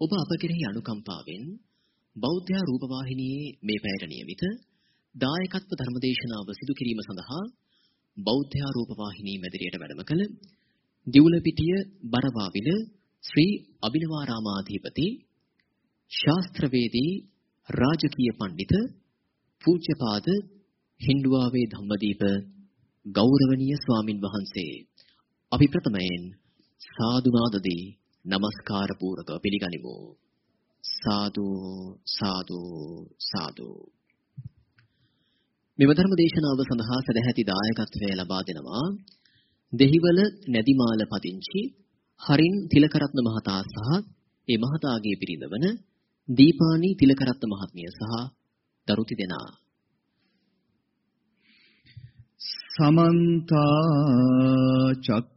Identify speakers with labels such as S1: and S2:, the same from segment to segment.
S1: ඔබ අප කෙරෙහි අනුකම්පාවෙන් බෞද්ධ රූපවාහිනියේ මේ පැයට નિયમિત දායකත්ව ධර්මදේශනාව සිදු කිරීම සඳහා බෞද්ධ රූපවාහිනී මැදිරියට වැඩම කළ දිවුලපිටිය බරවාවිල ශ්‍රී අබිනවාරාමාධිපති ශාස්ත්‍රවේදී රාජකීය පඬිත පූජ්‍යපාද හින්දුවාවේ ධම්මදීප ගෞරවනීය ස්වාමින් වහන්සේ අපි ප්‍රථමයෙන් සාදුනාදදී নমස්කාර පූරකව පිළිගනිමු. සාදු සාදු සාදු. මෙම ධර්ම දේශනාව සඳහා සදැහැති දායකත්වය ලබා දෙනවා දෙහිවල නැදිමාල පදිංචි හරින් තිලකරත්න මහතා සහ ඒ මහතාගේ පිරිඳවන දීපානි තිලකරත්න මහත්මිය සහ දරුති දෙනා.
S2: සමන්ත චක්කවාලේසු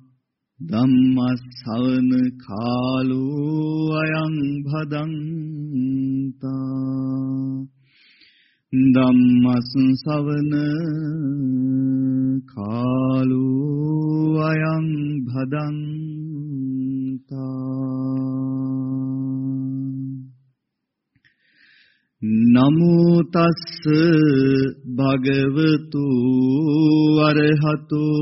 S2: ධම්මස්සවන කාලෝ අයං භදන්තා ධම්මස්සවන කාලෝ අයං භදන්තා නමෝ තස්ස භගවතු අරහතෝ.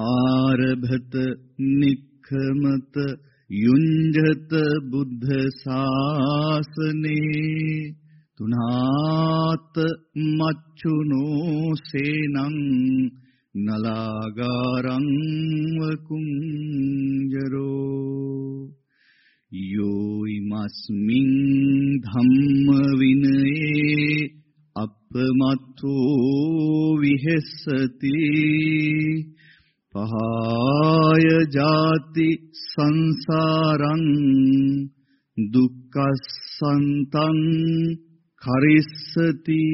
S2: ආරභත නික්ඛමත යුඤ්ජත බුද්ධ ශාසනේ තුනාත මච්චුනෝ සේනං නලාගාරං වකුංජරෝ යෝ ඉමස්මින් ධම්ම විනයේ අපමත්තෝ විහෙස්සති පහාය ජාති සංසාරං දුක්ඛසන්තං කරිස්සති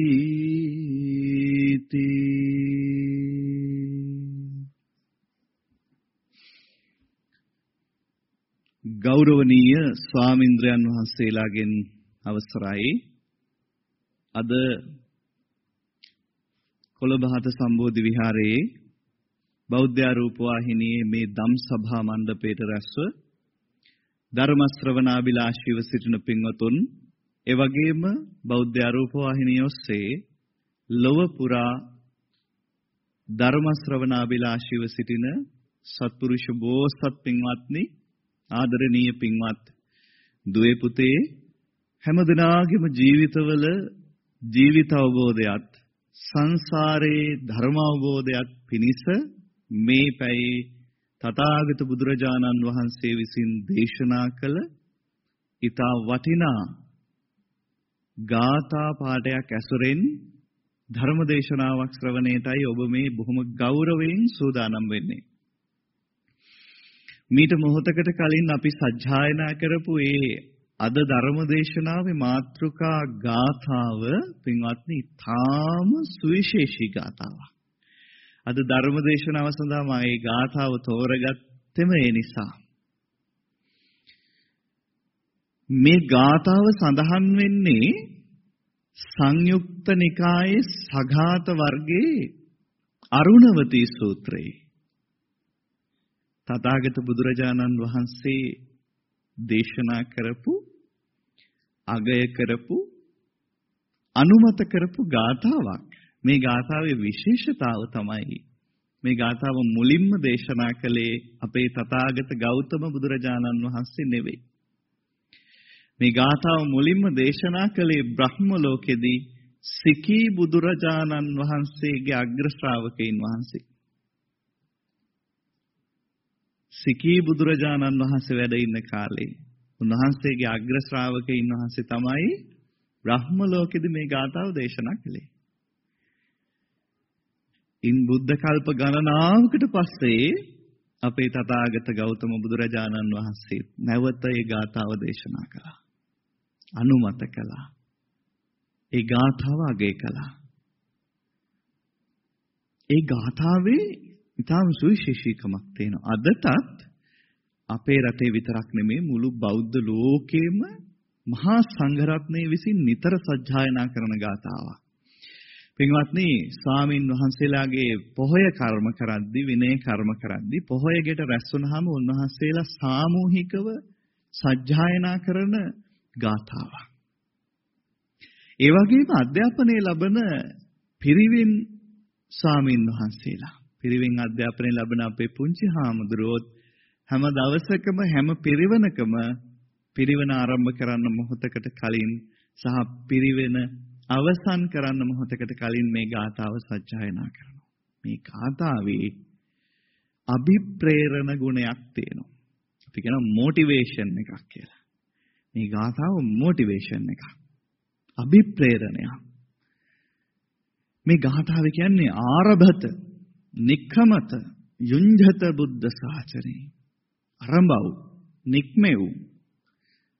S2: ගෞරවනීය ස්වාමින්ද්‍රයන් වහන්සේලාගෙන් අවසරයි. අද කොළඹහත සම්බෝධි විහාරයේ බෞද්ධ රූප වාහිනියේ මේ ධම් සභා මණ්ඩපයට රැස්ව ධර්ම ශ්‍රවණාබිලාෂීව සිටින පින්වතුන් ඒ වගේම බෞද්ධ රූප වාහිනිය ඔස්සේ ලොව පුරා ධර්ම ශ්‍රවණාබිලාෂීව සිටින සත්පුරුෂ බෝසත් පින්වත්නි ආදරණීය පින්වත් දුවේ පුතේ හැමදෙනාගේම ජීවිතවල ජීවිත අවබෝධයත් සංසාරේ ධර්ම අවබෝධයත් පිණිස මේ පැයේ තථාගත බුදුරජාණන් වහන්සේ විසින් දේශනා කළ ඊතා වටිනා ගාථා පාඩයක් ඇසුරෙන් ධර්ම දේශනාවක් ශ්‍රවණයටයි ඔබ මේ බොහොම ගෞරවයෙන් සූදානම් වෙන්නේ. මීට මොහොතකට කලින් අපි සජ්ජායනා කරපු ඒ අද ධර්ම දේශනාවේ මාතෘකා ගාථාව පින්වත්නි තාම සුවිශේෂී ගාථාවක්. අද ධර්ම දේශනාව සඳහා මම මේ ගාථාව තෝරගත්තෙම ඒ නිසා. මේ ගාථාව සඳහන් වෙන්නේ සංයුක්ත නිකායේ සඝාත වර්ගයේ අරුණවතී සූත්‍රයේ තථාගත බුදුරජාණන් වහන්සේ දේශනා කරපු අගය කරපු අනුමත කරපු ගාථාවක් මේ ගාථාවේ විශේෂතාව තමයි මේ ගාථාව මුලින්ම දේශනා කළේ අපේ තථාගත ගෞතම බුදුරජාණන් වහන්සේ නෙවෙයි මේ ගාථාව මුලින්ම දේශනා කළේ බ්‍රහ්ම ලෝකෙදී සිකී බුදුරජාණන් වහන්සේගේ අග්‍ර ශ්‍රාවකයන් වහන්සේ. සිකී බුදුරජාණන් වහන්සේ වැඩ ඉන්න කාලේ උන්වහන්සේගේ අග්‍ර ශ්‍රාවකයන් වහන්සේ තමයි බ්‍රහ්ම ලෝකෙදී මේ ගාථාව දේශනා කළේ. ඉන් බුද්ධ කල්ප ගණනාවකට පස්සේ අපේ තථාගත ගෞතම බුදුරජාණන් වහන්සේ නැවත ඒ ගාථාව දේශනා කළා. අනුමත කළා. ඒ ගාථාව අගය කළා. ඒ ගාථාවේ ඊටාම සුවිශේෂීකමක් තියෙනවා. අදටත් අපේ රටේ විතරක් නෙමෙයි මුළු බෞද්ධ ලෝකෙම මහා සංඝරත්නයේ විසින් නිතර සජ්ජායනා කරන ගාථාවක්. පින්වත්නි ස්වාමින් වහන්සේලාගේ පොහොය කර්ම කරද්දී විනය කර්ම කරද්දී පොහොය ගෙට රැස් වුණාම උන්වහන්සේලා සාමූහිකව සජ්ජායනා කරන ගාථාවක්. ඒ වගේම අධ්‍යාපනය ලබන පිරිවෙන් ස්වාමින් වහන්සේලා පිරිවෙන් අධ්‍යාපනය ලබන අපේ පුංචි හාමුදුරුවෝත් හැම දවසකම හැම පිරිවනකම පිරිවන ආරම්භ කරන්න මොහොතකට කලින් සහ පිරිවෙන අවසන් කරන්න මොහොතකට කලින් මේ ගාථාව සජ්ජායනා කරනවා. මේ ගාථාවේ අභිප්‍රේරණ ගුණයක් තියෙනවා. අපි කියනවා මොටිවේෂන් එකක් කියලා. මේ ගාථාව මොටිවේෂන් එකක්. අභිප්‍රේරණයක්. මේ ගාථාව කියන්නේ ආරභත, නික්ඛමත, යුඤ්ජත බුද්ධ සාචරේ. අරඹව, නික්මෙව්,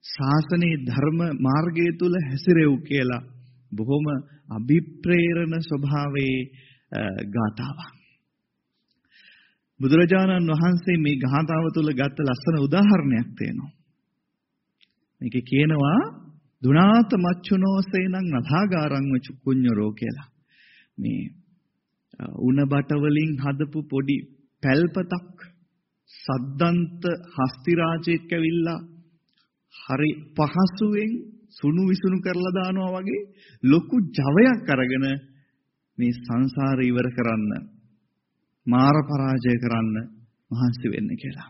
S2: ශාසනයේ ධර්ම මාර්ගය තුල හැසිරෙව් කියලා බොහොම අභිප්‍රේරණ ස්වභාවයේ ගාතාවක්. බුදුරජාණන් වහන්සේ මේ ගාතාව තුල ගත්ත ලස්සන උදාහරණයක් තියෙනවා. මේකේ කියනවා දුනාත මච්චුනෝසේනං නථාගාරං කුඤ්ඤරෝ කියලා. මේ උණ බට වලින් හදපු පොඩි පැල්පතක් සද්දන්ත හස්ති රාජෙක් ඇවිල්ලා හරි පහසුවෙන් සුණු විසුණු කරලා දානවා වගේ ලොකු ජවයක් අරගෙන මේ සංසාරය ඉවර කරන්න මාර පරාජය කරන්න මහන්සි වෙන්න කියලා.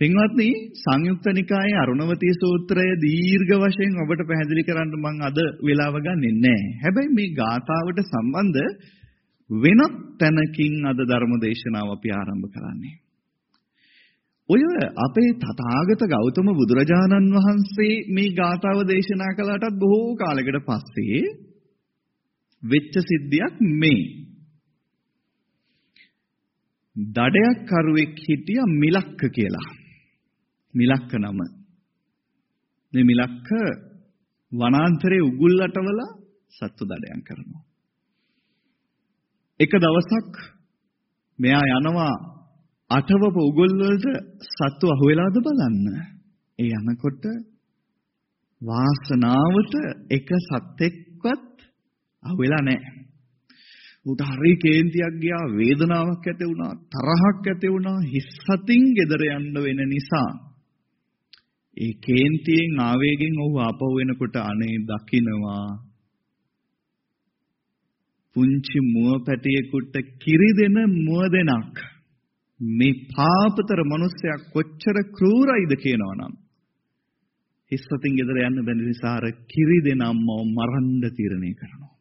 S2: පින්වත්නි සංයුක්ත නිකායේ අරුණවතී සූත්‍රය දීර්ඝ වශයෙන් ඔබට පැහැදිලි කරන්න මම අද වෙලාව ගන්නෙ නැහැ. හැබැයි මේ ගාථාවට සම්බන්ධ වෙනත් තැනකින් අද ධර්ම දේශනාව අපි ආරම්භ කරන්නේ. ඔය අපේ තථාගත ගෞතම බුදුරජාණන් වහන්සේ මේ ගාථාව දේශනා කළාටත් බොහෝ කාලයකට පස්සේ වෙච්ච සිද්ධියක් මේ. දඩයක් කරුවෙක් හිටියා මිලක්ක කියලා. මිලක්ක නම. මේ මිලක්ක වනාන්තරයේ උගුල් අටවල සත්තු දඩයන් කරනවා. එක දවසක් මෙයා යනවා අටවප උගුල් වලට සත්තු අහුවෙලාද බලන්න. ඒ යනකොට වාසනාවට එක සත්ෙක්වත් අහුවෙලා නැහැ. උට හරි කේන්තියක් ගියා වේදනාවක් ඇති වුණා තරහක් ඇති වුණා හිස්සතින් ගෙදර යන්න වෙන නිසා ඒ කේන්තියෙන් ආවේගෙන් ඔහු ආපහු වෙනකොට අනේ දකින්නවා පුංචි මුව පැටියෙකුට කිරි දෙන මුව දෙනක් මේ පාපතර මිනිසයා කොච්චර ක්‍රූරයිද කියනවනම් හිස්සතින් ගෙදර යන්න බැරි නිසා අර කිරි දෙන අම්මව මරන්න තීරණය කරනවා.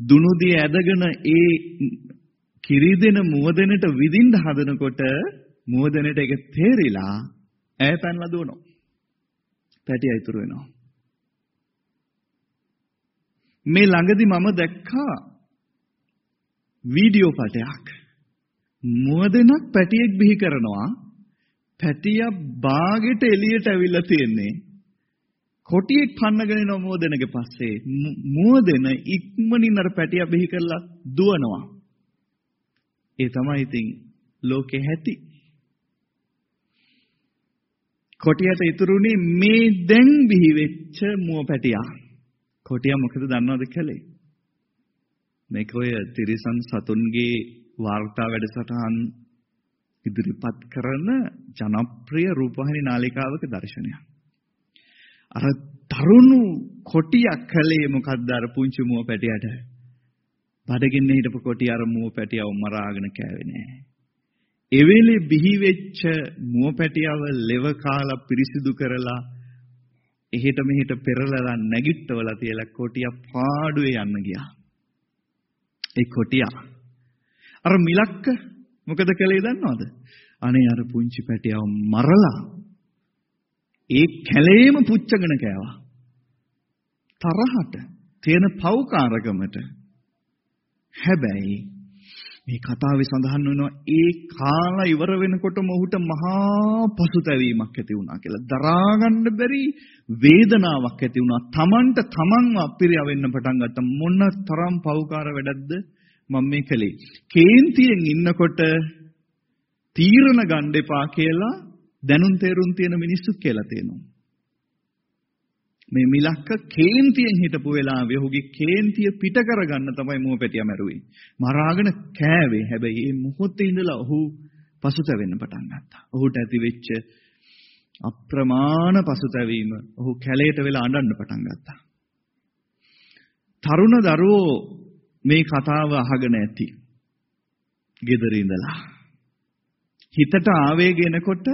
S2: දුනුදී ඇදගෙන ඒ කිරි දෙන මුවදෙනට විදින්න හදනකොට මුවදෙනට ඒක තේරිලා ඈ පැනලා දුවනවා. පැටිය ඉතුරු වෙනවා. මේ ළඟදි මම දැක්කා වීඩියෝ පටයක්. මුවදෙනක් පැටියෙක් බිහි කරනවා. පැටිය බාගෙට එළියට ඇවිල්ලා තියෙන්නේ. කොටියෙක් පන්නගෙන යන මුවදෙනගේ පස්සේ. මුවදෙන ඉක්මනින් අර පැටිය බිහි කරලා දුවනවා. ඒ තමයි ඉතින් ලෝකේ හැටි. කොටියට ඉතුරුනේ මේ දැන් බිහි වෙච්ච මුව පැටියා. කොටියා මොකද දන්නවද කළේ මේක ඔය තිරිසන් සතුන්ගේ වාර්තා වැඩසටහන් ඉදිරිපත් කරන ජනප්‍රිය රූපවාහිනී නාලිකාවක දර්ශනයක්. අර තරුණු කොටියක් කලේ මොකද්ද අර පුංචි මුව පැටියට? බඩගින්න හිටපු කොටිය අර මුව පැටියව මරාගෙන කෑවේ නෑ. එවෙලේ බිහි වෙච්ච මුවපැටියව ලෙව කාලා පිරිසිදු කරලා එහෙට මෙහෙට පෙරලලා නැගිට්ටවලා තියලා කොටිය පාඩුවේ යන්න ගියා. ඒ කොටියා අර මිලක්ක මොකද කළේ දන්නවද? අනේ අර පුංචි පැටියව මරලා ඒ කැලේම පුච්චගෙන කෑවා. තරහට තියෙන පෞකාරකමට. හැබැයි මේ කතාවේ සඳහන් වෙනවා ඒ කාලා ඉවර වෙනකොටම ඔහුට මහා පසුතැවීමක් ඇති වුණා කියලා. දරා ගන්න බැරි වේදනාවක් ඇති වුණා. Tamanට Tamanව අපිරිය වෙන්න පටන් ගත්තා. මොන තරම් පෞකාර වැඩක්ද මම මේ කළේ. කේන්තියෙන් ඉන්නකොට තීරණ ගන්න එපා කියලා දැනුම් තේරුම් තියෙන මිනිස්සු කියලා තියෙනවා. මේ මිලක්ක කේන්තියෙන් හිටපු වෙලාවේ ඔහුගේ කේන්තිය පිට කරගන්න තමයි මුවපැටියා මැරුවේ. මරාගෙන කෑවේ. හැබැයි මේ මොහොතේ ඉඳලා ඔහු පසුතැවෙන්න පටන් ගත්තා. ඔහුට ඇති වෙච්ච අප්‍රමාණ පසුතැවීම ඔහු කැලේට වෙලා අඬන්න පටන් ගත්තා. තරුණ දරුවෝ මේ කතාව අහගෙන ඇති. ගෙදර ඉඳලා. හිතට ආවේග එනකොට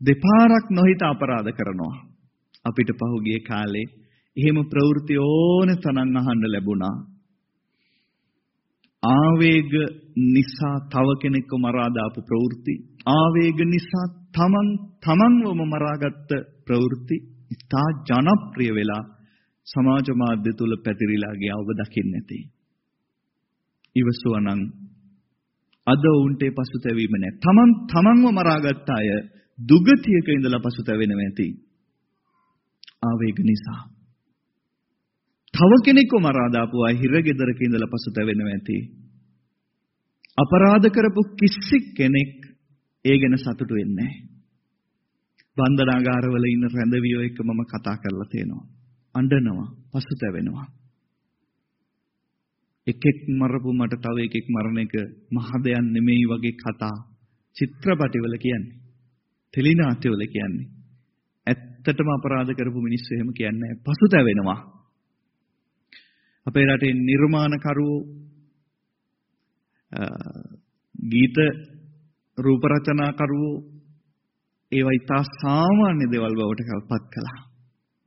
S2: දෙපාරක් නොහිත අපරාධ කරනවා. අපිට පහුගිය කාලේ එහෙම ප්‍රවෘත්ති ඕන තරම් අහන්න ලැබුණා. ආවේග නිසා තව කෙනෙක්ව මරා දාපු ප්‍රවෘත්ති ආවේග නිසා තමන් තමන්වම මරාගත්ත ප්‍රවෘත්ති ඉතා ජනප්‍රිය වෙලා සමාජ මාධ්‍ය තුල පැතිරිලා ගියා ඔබ දකින්නේ නැති. ඉවසුවනම් අද උන්ට පසුතැවීම නැහැ. තමන් තමන්ව මරාගත්ත අය දුගතියක ඉඳලා පසුතැවෙනවා ඇති. ආවේග නිසා. තව කෙනෙක්ව මරා දාපු අය හිරගෙදරක ඉඳලා පසුතැවෙනවා ඇති. අපරාධ කරපු කිසි කෙනෙක් ඒ ගැන සතුටු වෙන්නේ නැහැ. බන්ධනාගාරවල ඉන්න රැඳවියෝ එක්ක මම කතා කරලා තියෙනවා. අඬනවා, පසුතැවෙනවා. එකෙක් මරපු මට තව එකෙක් මරණ එක මහ දෙයක් නෙමෙයි වගේ කතා චිත්‍රපටිවල කියන්නේ. ටෙලිනාට්‍යවල කියන්නේ. ඇත්තටම අපරාධ කරපු මිනිස්සු එහෙම කියන්නේ පසුතැවෙනවා. අපේ රටේ නිර්මාණකරුවෝ ගීත රූප රචනාකරුවෝ ඒවා ඉතා සාමාන්‍ය දේවල් බවට කල්පත් කළා.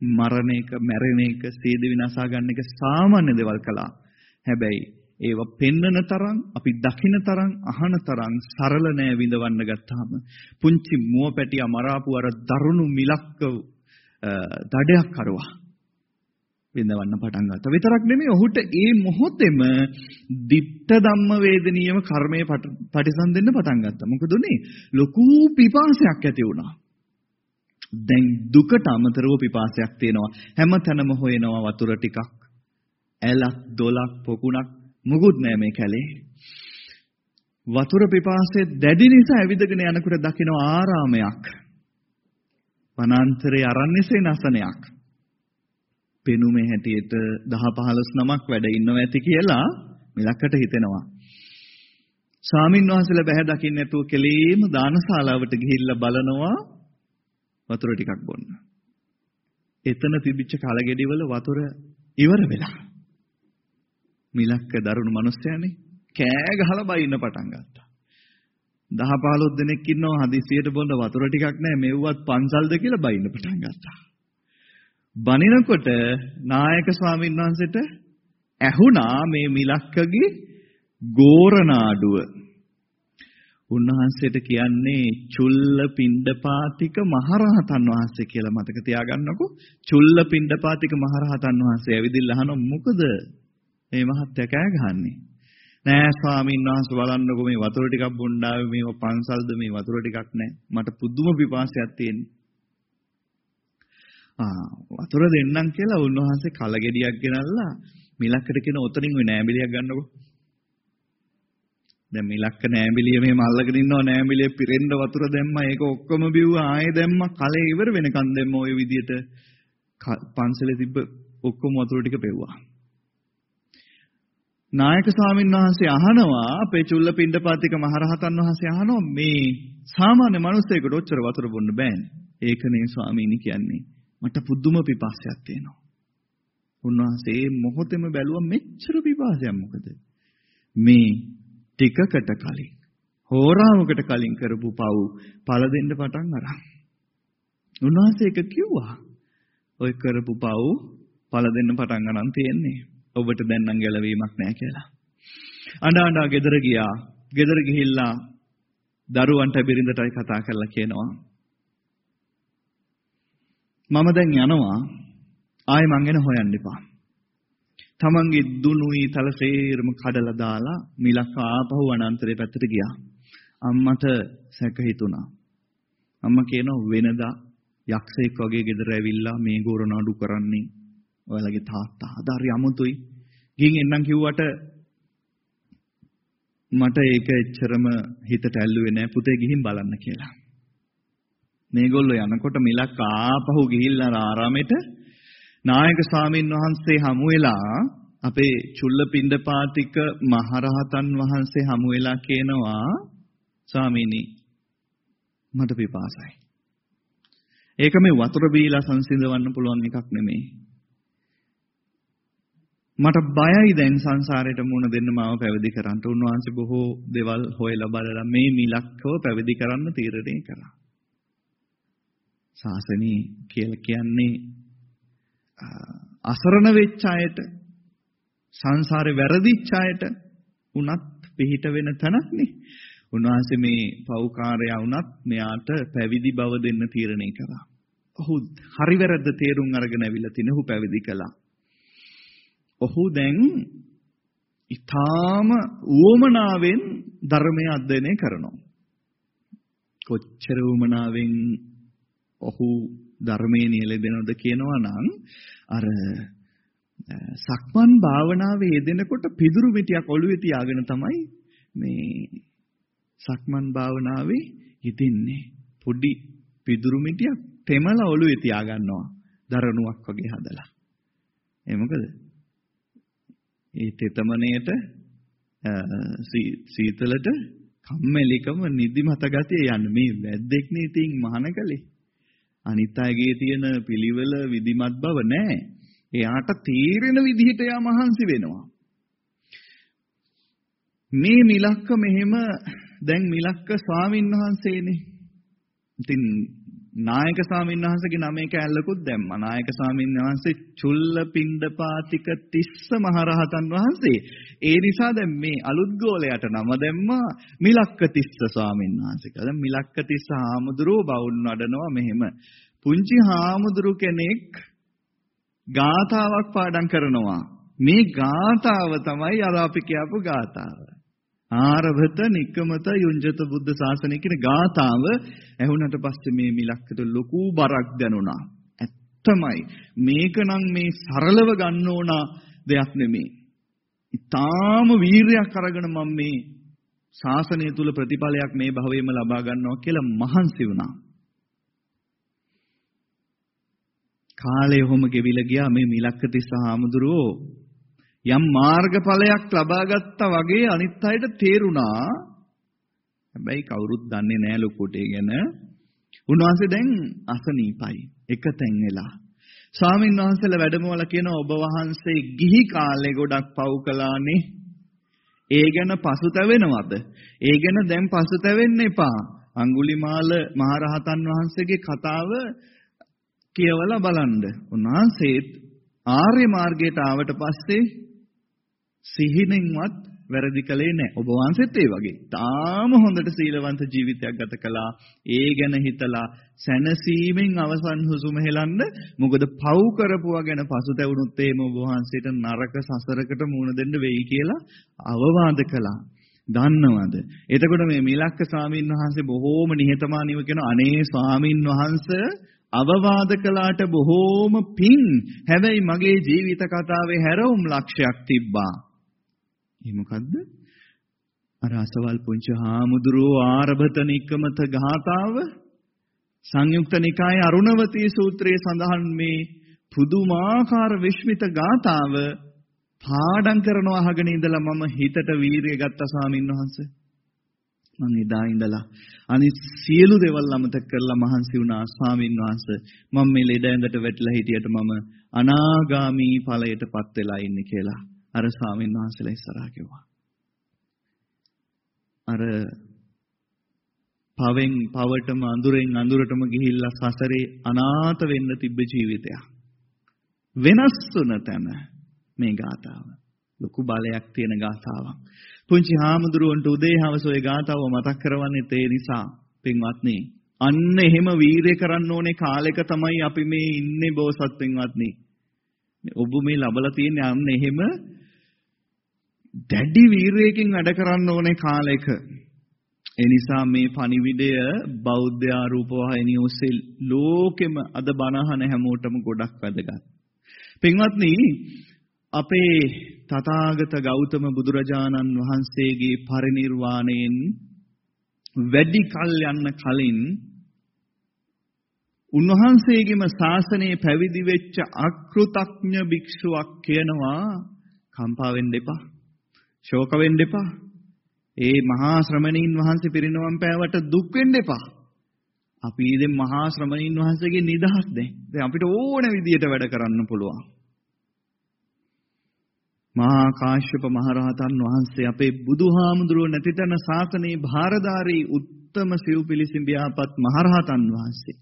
S2: මරණ එක, මැරෙන එක, සීද විනාශා ගන්න එක සාමාන්‍ය දේවල් කළා. හැබැයි ඒව පෙන්නන තරම් අපි දකින තරම් අහන තරම් සරල නෑ විඳවන්න ගත්තාම පුංචි මුව පැටියා මරාපු අර දරුණු මිලක්ක දඩයක් කරවා විඳවන්න පටන් ගත්තා. විතරක් නෙමෙයි ඔහුට ඒ මොහොතේම ditta ධම්ම වේදනීයම කර්මයේ පටිසන්දෙන්න පටන් ගත්තා. මොකද උනේ ලොකු පිපාසයක් ඇති වුණා. දැන් දුකට අමතරව පිපාසයක් තියෙනවා. හැම තැනම හොයනවා වතුර ටිකක්. ඇලක් දොලක් පොකුණක් මුකුත් නෑ මේ කැලේ. වතුර පිපාසයේ දැඩි නිසා ඇවිදගෙන යනකොට දකින්න ආරාමයක්. වනාන්තරයේ අරණ්‍යසේ නසනයක්. පෙනුමේ හැටියට 10 15 නමක් වැඩ ඉන්නව ඇති කියලා මිලක්කට හිතෙනවා. ස්වාමින් වහන්සේලා බැහැ දකින්න නැතුව කෙලීම දානශාලාවට ගිහිල්ලා බලනවා වතුර ටිකක් බොන්න. එතන තිබිච්ච කලගෙඩිවල වතුර ඉවර වෙලා. මිලක්ක දරුණු මිනිස්සයානේ කෑ ගහලා බයින්න පටන් ගත්තා. 10 15 දෙනෙක් ඉන්නවා හදිසියට බොන්න වතුර ටිකක් නැහැ මෙව්වත් පන්සල්ද කියලා බයින්න පටන් ගත්තා. බනිනකොට නායක ස්වාමීන් වහන්සේට ඇහුණා මේ මිලක්කගේ ගෝරනාඩුව. උන්වහන්සේට කියන්නේ චුල්ල පිණ්ඩපාතික මහරහතන් වහන්සේ කියලා මතක තියාගන්නකෝ. චුල්ල පිණ්ඩපාතික මහරහතන් වහන්සේ ඇවිදින්න අහනවා මොකද මේ මහත්ය කෑ ගහන්නේ? නෑ ස්වාමීන් වහන්සේ බලන්නකෝ මේ වතුර ටිකක් බොණ්ඩාවේ මේව පන්සල්ද මේ වතුර ටිකක් නෑ. මට පුදුම පිපාසයක් තියෙන්නේ. ආ වතුර දෙන්නම් කියලා උන්වහන්සේ කලගෙඩියක් ගෙනල්ලා මිලක්කට කියන ඔතනින් ඔය නෑඹිලියක් ගන්නකො. දැන් මිලක්ක නෑඹිලිය මෙහෙම අල්ලගෙන ඉන්නව නෑඹිලිය පිරෙන්න වතුර දැම්මා ඒක ඔක්කොම බිව්වා ආයෙ දැම්මා කලේ ඉවර වෙනකන් දැම්මා ওই විදියට පන්සලේ තිබ්බ ඔක්කොම වතුර ටික පෙව්වා. නායක ස්වාමීන් වහන්සේ අහනවා අපේ චුල්ල පිණ්ඩපාතික මහරහතන් වහන්සේ අහනවා මේ සාමාන්‍ය මිනිස්සෙකුට ඔච්චර වතුර බොන්න බෑනේ. ඒකනේ ස්වාමීනි කියන්නේ. මට පුදුම පිපාසයක් තියෙනවා. උන්වහන්සේ මොහොතෙම බැලුවා මෙච්චර පිපාසයක් මොකද? මේ ටිකකට කලින් හෝරාවකට කලින් කරපු පව් පළ දෙන්න පටන් අරන්. උන්වහන්සේ ඒක කිව්වා. ඔය කරපු පව් පළ දෙන්න පටන් ගන්න තියෙන්නේ. ඔබට දැන් නම් ගැලවීමක් නැහැ කියලා. අඬ අඬ ගෙදර ගියා. ගෙදර ගිහිල්ලා දරුවන්ට බිරිඳටයි කතා කරලා කියනවා. මම දැන් යනවා. ආයෙ මං එන හොයන්න එපා. තමන්ගේ දුනුයි තලසේරම කඩලා දාලා මිලක් ආපහු අනන්තරේ පැත්තට ගියා. අම්මට සැක හිතුණා. අම්මා කියනවා වෙනදා යක්ෂයෙක් වගේ ගෙදර ඇවිල්ලා මේ ගොරනඩු කරන්නේ ඔයාලගේ තාත්තා. හදාරි අමුතුයි. ගිහින් එන්නම් කිව්වට මට ඒක එච්චරම හිතට ඇල්ලුවේ නෑ පුතේ ගිහින් බලන්න කියලා. මේගොල්ලෝ යනකොට මිලක් ආපහු ගිහිල්ලා ආරාමෙට නායක ස්වාමින් වහන්සේ හමු වෙලා අපේ චුල්ලපිණ්ඩපාතික මහරහතන් වහන්සේ හමු වෙලා කියනවා ස්වාමීනි මට පිපාසයි. ඒක මේ වතුර බීලා සංසිඳවන්න පුළුවන් එකක් නෙමෙයි. මට බයයි දැන් සංසාරයට මුණ දෙන්න මාව පැවිදි කරන්න. උන්වහන්සේ බොහෝ දේවල් හොයලා බලලා මේ මිලක්කව පැවිදි කරන්න තීරණය කළා. ශාසනී කියලා කියන්නේ අසරණ වෙච්ච අයට සංසාරේ වැරදිච්ච අයට උනත් පිහිට වෙන තැනක්නේ. උන්වහන්සේ මේ පෞකාරයා වුණත් මෙයාට පැවිදි බව දෙන්න තීරණය කළා. ඔහු හරි වැරද්ද තේරුම් අරගෙන ඇවිල්ලා තින ඔහු පැවිදි කළා. ඔහු දැන් ඊටාම උවමනාවෙන් ධර්මය අධ්‍යයනය කරනවා. කොච්චර උවමනාවෙන් ඔහු ධර්මයේ නියැලෙනවද කියනවා නම් අර සක්මන් භාවනාවේ යෙදෙනකොට පිදුරු මිටියක් ඔළුවේ තියාගෙන තමයි මේ සක්මන් භාවනාවේ යෙදෙන්නේ. පොඩි පිදුරු මිටියක් තෙමලා ඔළුවේ තියාගන්නවා. දරණුවක් වගේ හදලා. ඒ මොකද? ඒ තෙතමනේට සීතලට කම්මැලිකම නිදිමත ගතිය යන්නේ මේ වැද්දෙක් නේ ඉතින් මහානකලේ අනිත් අයගේ තියෙන පිළිවෙල විධිමත් බව නැහැ. එයාට තීරණ විදිහට යා මහන්සි වෙනවා. මේ මිලක්ක මෙහෙම දැන් මිලක්ක ස්වාමින් වහන්සේනේ. ඉතින් නායක ස්වාමීන් වහන්සේගේ නමේ කැලලකුත් දැම්මා. නායක ස්වාමීන් වහන්සේ චුල්ල පිණ්ඩපාතික තිස්ස මහරහතන් වහන්සේ. ඒ නිසා දැන් මේ අලුත් ගෝලයට නම දැම්මා මිලක්ක තිස්ස ස්වාමීන් වහන්සේ. දැන් මිලක්ක තිස්ස හාමුදුරුව බවුන් වඩනවා මෙහෙම. පුංචි හාමුදුරු කෙනෙක් ගාතාවක් පාඩම් කරනවා. මේ ගාතාව තමයි අර අපි කියපු ගාතාව. ආරභත නික්කමත යුංජත බුද්ධ ශාසනය කියන ගාතාව ඇහුණට පස්සේ මේ මිලක්කට ලොකු බරක් දැනුණා. ඇත්තමයි. මේකනම් මේ සරලව ගන්න ඕන දෙයක් නෙමෙයි. ඊටාම වීරයක් අරගෙන මම මේ ශාසනය තුල ප්‍රතිඵලයක් මේ භවයේම ලබා ගන්නවා කියලා මහන්සි වුණා. කාලය ඔහොම ගෙවිලා ගියා මේ මිලක්කතිස්ස හාමුදුරුවෝ යම් මාර්ගඵලයක් ලබා ගත්තා වගේ අනිත් අයට තේරුණා. හැබැයි කවුරුත් දන්නේ නැහැ ලොකුට ඒ ගැන. උන්වහන්සේ දැන් අසනීපයි. එක තැන් වෙලා. ස්වාමීන් වහන්සේලා වැඩමවලා කියන ඔබ වහන්සේ ගිහි කාලේ ගොඩක් පව් කළානේ. ඒ ගැන පසුතැවෙනවද? ඒ ගැන දැන් පසුතැවෙන්න එපා. අඟුලිමාල මහරහතන් වහන්සේගේ කතාව කියවලා බලන්න. උන්වහන්සේත් ආර්ය මාර්ගයට ආවට පස්සේ සිහිනෙන්වත් වැරදි කළේ නැහැ. ඔබ වහන්සේත් ඒ වගේ. තාම හොඳට සීලවන්ත ජීවිතයක් ගත කළා. ඒ ගැන හිතලා සැනසීමෙන් අවසන් හුසුම හෙලන්න. මොකද පව් කරපුවා ගැන පසුතැවුනොත් එහෙම ඔබ වහන්සේට නරක සසරකට මුහුණ දෙන්න වෙයි කියලා අවවාද කළා. දන්නවද? එතකොට මේ මිලක්ක ස්වාමීන් වහන්සේ බොහෝම නිහතමානීව කියන අනේ ස්වාමින් වහන්සේ අවවාද කළාට බොහෝම පිං. හැබැයි මගේ ජීවිත කතාවේ හැරවුම් ලක්ෂයක් තිබ්බා. ඒ මොකද්ද? අර අසවල් පුංචි හාමුදුරුවෝ ආරභත නික්කමත ගාතාව සංයුක්ත නිකායේ අරුණවතී සූත්‍රයේ සඳහන් මේ පුදුමාකාර විශ්මිත ගාතාව පාඩම් කරනවා අහගෙන ඉඳලා මම හිතට වීරිය ගත්ත ස්වාමීන් වහන්සේ. මම එදා ඉඳලා අනිත් සියලු දේවල් අමතක කරලා මහන්සි වුණා ස්වාමීන් වහන්සේ. මම මේ ලෙඩ ඇඳට වැටිලා හිටියට මම අනාගාමී ඵලයටපත් වෙලා ඉන්නේ කියලා. අර ස්වාමීන් වහන්සේලා ඉස්සරහා කිව්වා. අර පවෙන් පවටම අඳුරෙන් අඳුරටම ගිහිල්ලා සසරේ අනාථ වෙන්න තිබ්බ ජීවිතයක්. වෙනස් වුණ තැන මේ ගාතාව. ලොකු බලයක් තියෙන ගාතාවක්. පුංචි හාමුදුරුවන්ට උදේ හවස ওই ගාතාව මතක් කරවන්නේ ඒ නිසා පින්වත්නි අන්න එහෙම වීරය කරන්න ඕනේ කාලෙක තමයි අපි මේ ඉන්නේ බෝසත් පින්වත්නි. ඔබ මේ ලබලා තියෙන අන්න එහෙම දැඩි වීරයකින් වැඩ කරන්න ඕනේ කාලෙක. ඒ නිසා මේ පණිවිඩය බෞද්ධ ආරූප වාහිනිය ඔස්සේ ලෝකෙම අද බණහන හැමෝටම ගොඩක් වැදගත්. පින්වත්නි අපේ තථාගත ගෞතම බුදුරජාණන් වහන්සේගේ පරිණිර්වාණයෙන් වැඩි කල් යන්න කලින් උන්වහන්සේගේම ශාසනයේ පැවිදි වෙච්ච අකෘතඥ භික්ෂුවක් කියනවා කම්පා වෙන්න එපා. ශෝක වෙන්න එපා. ඒ මහා ශ්‍රමණීන් වහන්සේ පිරිනවම් පෑවට දුක් වෙන්න එපා. අපි ඉතින් මහා ශ්‍රමණීන් වහන්සේගේ නිදහස් දැන්. දැන් අපිට ඕන විදියට වැඩ කරන්න පුළුවන්. මහා කාශ්‍යප මහරහතන් වහන්සේ අපේ බුදුහාමුදුරුව නැති තැන ශාසනයේ භාරදාරී උත්තම සිව්පිලිසිම් ව්‍යාපත් මහරහතන් වහන්සේ.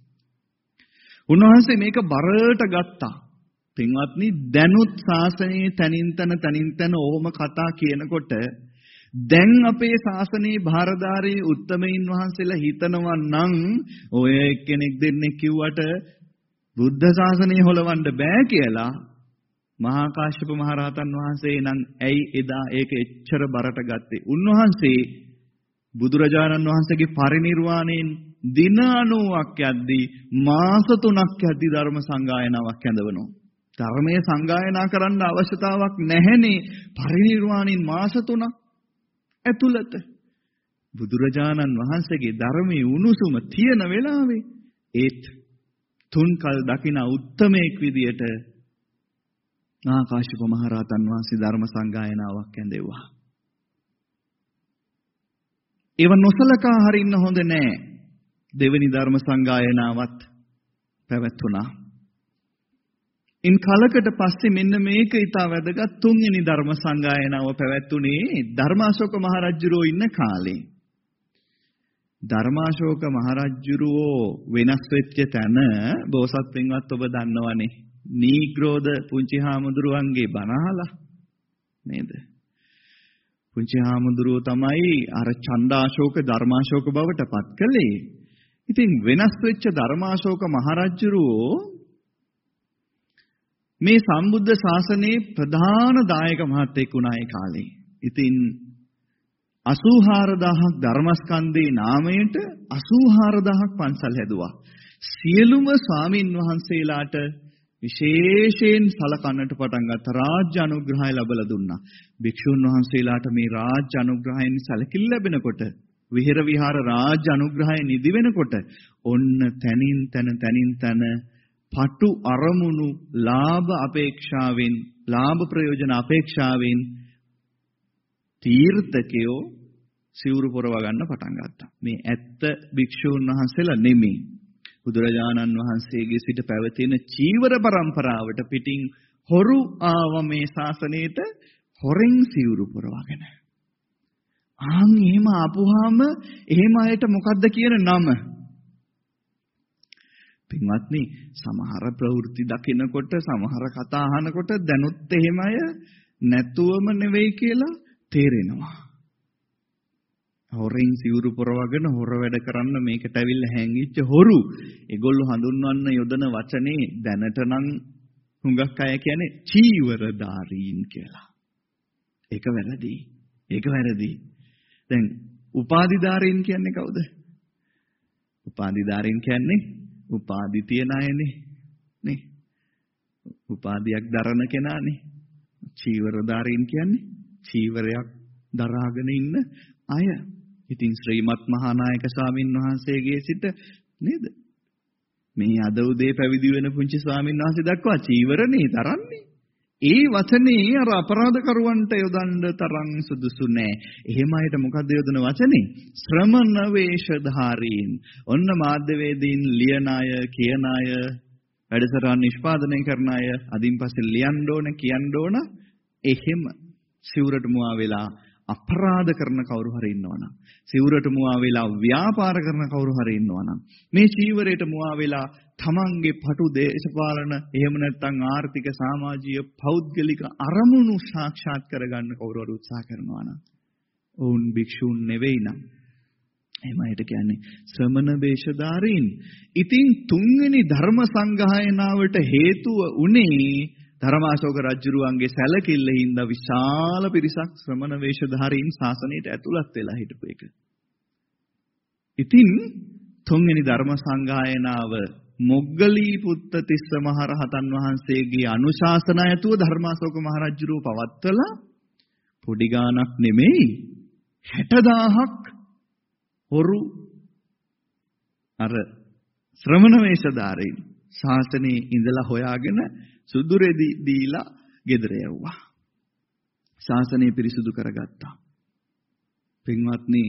S2: උන්වහන්සේ මේක බරට ගත්තා. පින්වත්නි දැනුත් ශාසනයේ තනින් තන තනින් තන ඕම කතා කියනකොට දැන් අපේ ශාසනයේ භාරදාරී උත්තමයින් වහන්සේලා හිතනවා නම් ඔය එක්කෙනෙක් දෙන්නේ කිව්වට බුද්ධ ශාසනය හොලවන්න බෑ කියලා මහා කාශ්‍යප මහරහතන් වහන්සේ නම් ඇයි එදා ඒක එච්චර බරට ගත්තේ? උන්වහන්සේ බුදුරජාණන් වහන්සේගේ පරිණිරවාණයෙන් දින 90ක් යද්දී මාස 3ක් යද්දී ධර්ම සංගායනාවක් ඇඳවනවා. ධර්මයේ සංගායනා කරන්න අවශ්‍යතාවක් නැහෙනේ පරිණිරවාණයෙන් මාස 3ක් ඇතුළත. බුදුරජාණන් වහන්සේගේ ධර්මයේ උණුසුම තියෙන වෙලාවේ ඒත් තුන්කල් දකින උත්තමයෙක් විදියට ආකාශික මහරහතන් වහන්සේ ධර්ම සංගායනාවක් ඇඳෙව්වා. ඒව නොසලකා හරින්න හොඳ නෑ. දෙවෙනි ධර්ම සංගායනාවත් පැවැත්වුණා. ඉන් කලකට පස්සේ මෙන්න මේක ඊට වැදගත් තුන්වෙනි ධර්ම සංගායනාව පැවැත්ුණේ ධර්මාශෝක මහරජුරෝ ඉන්න කාලේ. ධර්මාශෝක මහරජුරෝ වෙනස් වෙච්ච තැන බෝසත් පින්වත් ඔබ දන්නවනේ. නීග්‍රෝධ පුංචි හාමුදුරුවන්ගේ බණ අහලා නේද? පුංචි හාමුදුරුව තමයි අර චණ්ඩාශෝක ධර්මාශෝක බවට පත් කළේ. ඉතින් වෙනස් වෙච්ච ධර්මාශෝක මහරජුරෝ මේ සම්බුද්ධ ශාසනයේ ප්‍රධාන දායක මහත්තයෙක් වුණා ඒ කාලේ. ඉතින් 84000ක් ධර්මස්කන්ධේ නාමයට 84000ක් පන්සල් හැදුවා. සියලුම ස්වාමින් වහන්සේලාට විශේෂයෙන් සලකන්නට පටන් ගත්ත රාජ්‍ය අනුග්‍රහය ලැබලා දුන්නා. භික්ෂුන් වහන්සේලාට මේ රාජ්‍ය අනුග්‍රහයෙන් සැලකිලි ලැබෙනකොට විහෙර විහාර රාජ්‍ය අනුග්‍රහය නිදි වෙනකොට ඔන්න තනින් තන තනින් තන පටු අරමුණු ලාභ අපේක්ෂාවෙන් ලාභ ප්‍රයෝජන අපේක්ෂාවෙන් තීර්ථකයෝ සිවුරු පොරව ගන්න පටන් ගත්තා. මේ ඇත්ත භික්ෂූන් වහන්සේලා නෙමෙයි. බුදුරජාණන් වහන්සේගේ සිට පැවතෙන චීවර પરම්පරාවට පිටින් හොරු ආව මේ ශාසනයේට හොරෙන් සිවුරු පුරවගෙන. ආන් එහෙම ආපුවාම එහෙම අයට මොකද්ද කියන නම? පින්වත්නි සමහර ප්‍රවෘත්ති දකිනකොට සමහර කතා අහනකොට දැනුත් එහෙම අය නැතුවම නෙවෙයි කියලා තේරෙනවා. හොරෙන් සිවුරු පොරවගෙන හොර වැඩ කරන්න මේකට ඇවිල්ලා හැංගිච්ච හොරු. ඒගොල්ලෝ හඳුන්වන්න යොදන වචනේ දැනට නම් හුඟක් අය කියන්නේ චීවරධාරීන් කියලා. ඒක වැරදි. ඒක වැරදි. දැන් උපාදිධාරීන් කියන්නේ කවුද? උපාදිධාරීන් කියන්නේ උපාදි තියන අයනේ. නේ? උපාදියක් දරන කෙනානේ. චීවරධාරීන් කියන්නේ චීවරයක් දරාගෙන ඉන්න අය. ඉතින් ශ්‍රීමත් මහානායක ස්වාමින් වහන්සේගේ සිට නේද? මේ අද උදේ පැවිදි වෙන පුංචි ස්වාමින් වහන්සේ දක්වා චීවරනේ තරන්නේ. ඒ වචනේ අර අපරාධ කරුවන්ට යොදන්න තරම් සුදුසු නෑ. එහෙම අයට මොකද්ද යොදන වචනේ? ශ්‍රමණ වේශධාරීන්. ඔන්න මාධ්‍යවේදීන් ලියන අය, කියන අය, වැඩසටහන් නිෂ්පාදනය කරන අය, අදින් පස්සේ ලියන්න ඕන, කියන්න ඕන. එහෙම සිවුරට මුවා වෙලා අපරාධ කරන කවුරු හරි ඉන්නවනම් සිවුරට මුවා වෙලා ව්‍යාපාර කරන කවුරු හරි ඉන්නවනම් මේ චීවරයට මුවා වෙලා තමන්ගේ පටු දේශපාලන එහෙම නැත්නම් ආර්ථික සමාජීය පෞද්ගලික අරමුණු සාක්ෂාත් කරගන්න කවුරු හරි උත්සාහ කරනවා නම් ඔවුන් භික්ෂුන් නෙවෙයි නම් එහෙමයිට කියන්නේ ශ්‍රමණ වේශධාරීන්. ඉතින් තුන්වෙනි ධර්ම සංගායනාවට හේතුව උනේ ධර්මාශෝක රජුරුවන්ගේ සැලකිල්ලින්ද විශාල පිරිසක් ශ්‍රමණ වේශධාරීන් ශාසනයට ඇතුළත් වෙලා හිටපු එක. ඉතින් තුන්වෙනි ධර්ම සංගායනාව මොග්ගලී පුත්ත තිස්ස මහරහතන් වහන්සේගේ අනුශාසන ඇතුව ධර්මාශෝක මහරජුරුව පවත්වලා පොඩි ගාණක් නෙමෙයි 60000ක් හොරු අර ශ්‍රමණ වේශධාරීන් ශාසනයේ ඉඳලා හොයාගෙන සුදු රෙදි දීලා ගෙදර යවුවා. ශාසනය පිරිසුදු කරගත්තා. පින්වත්නි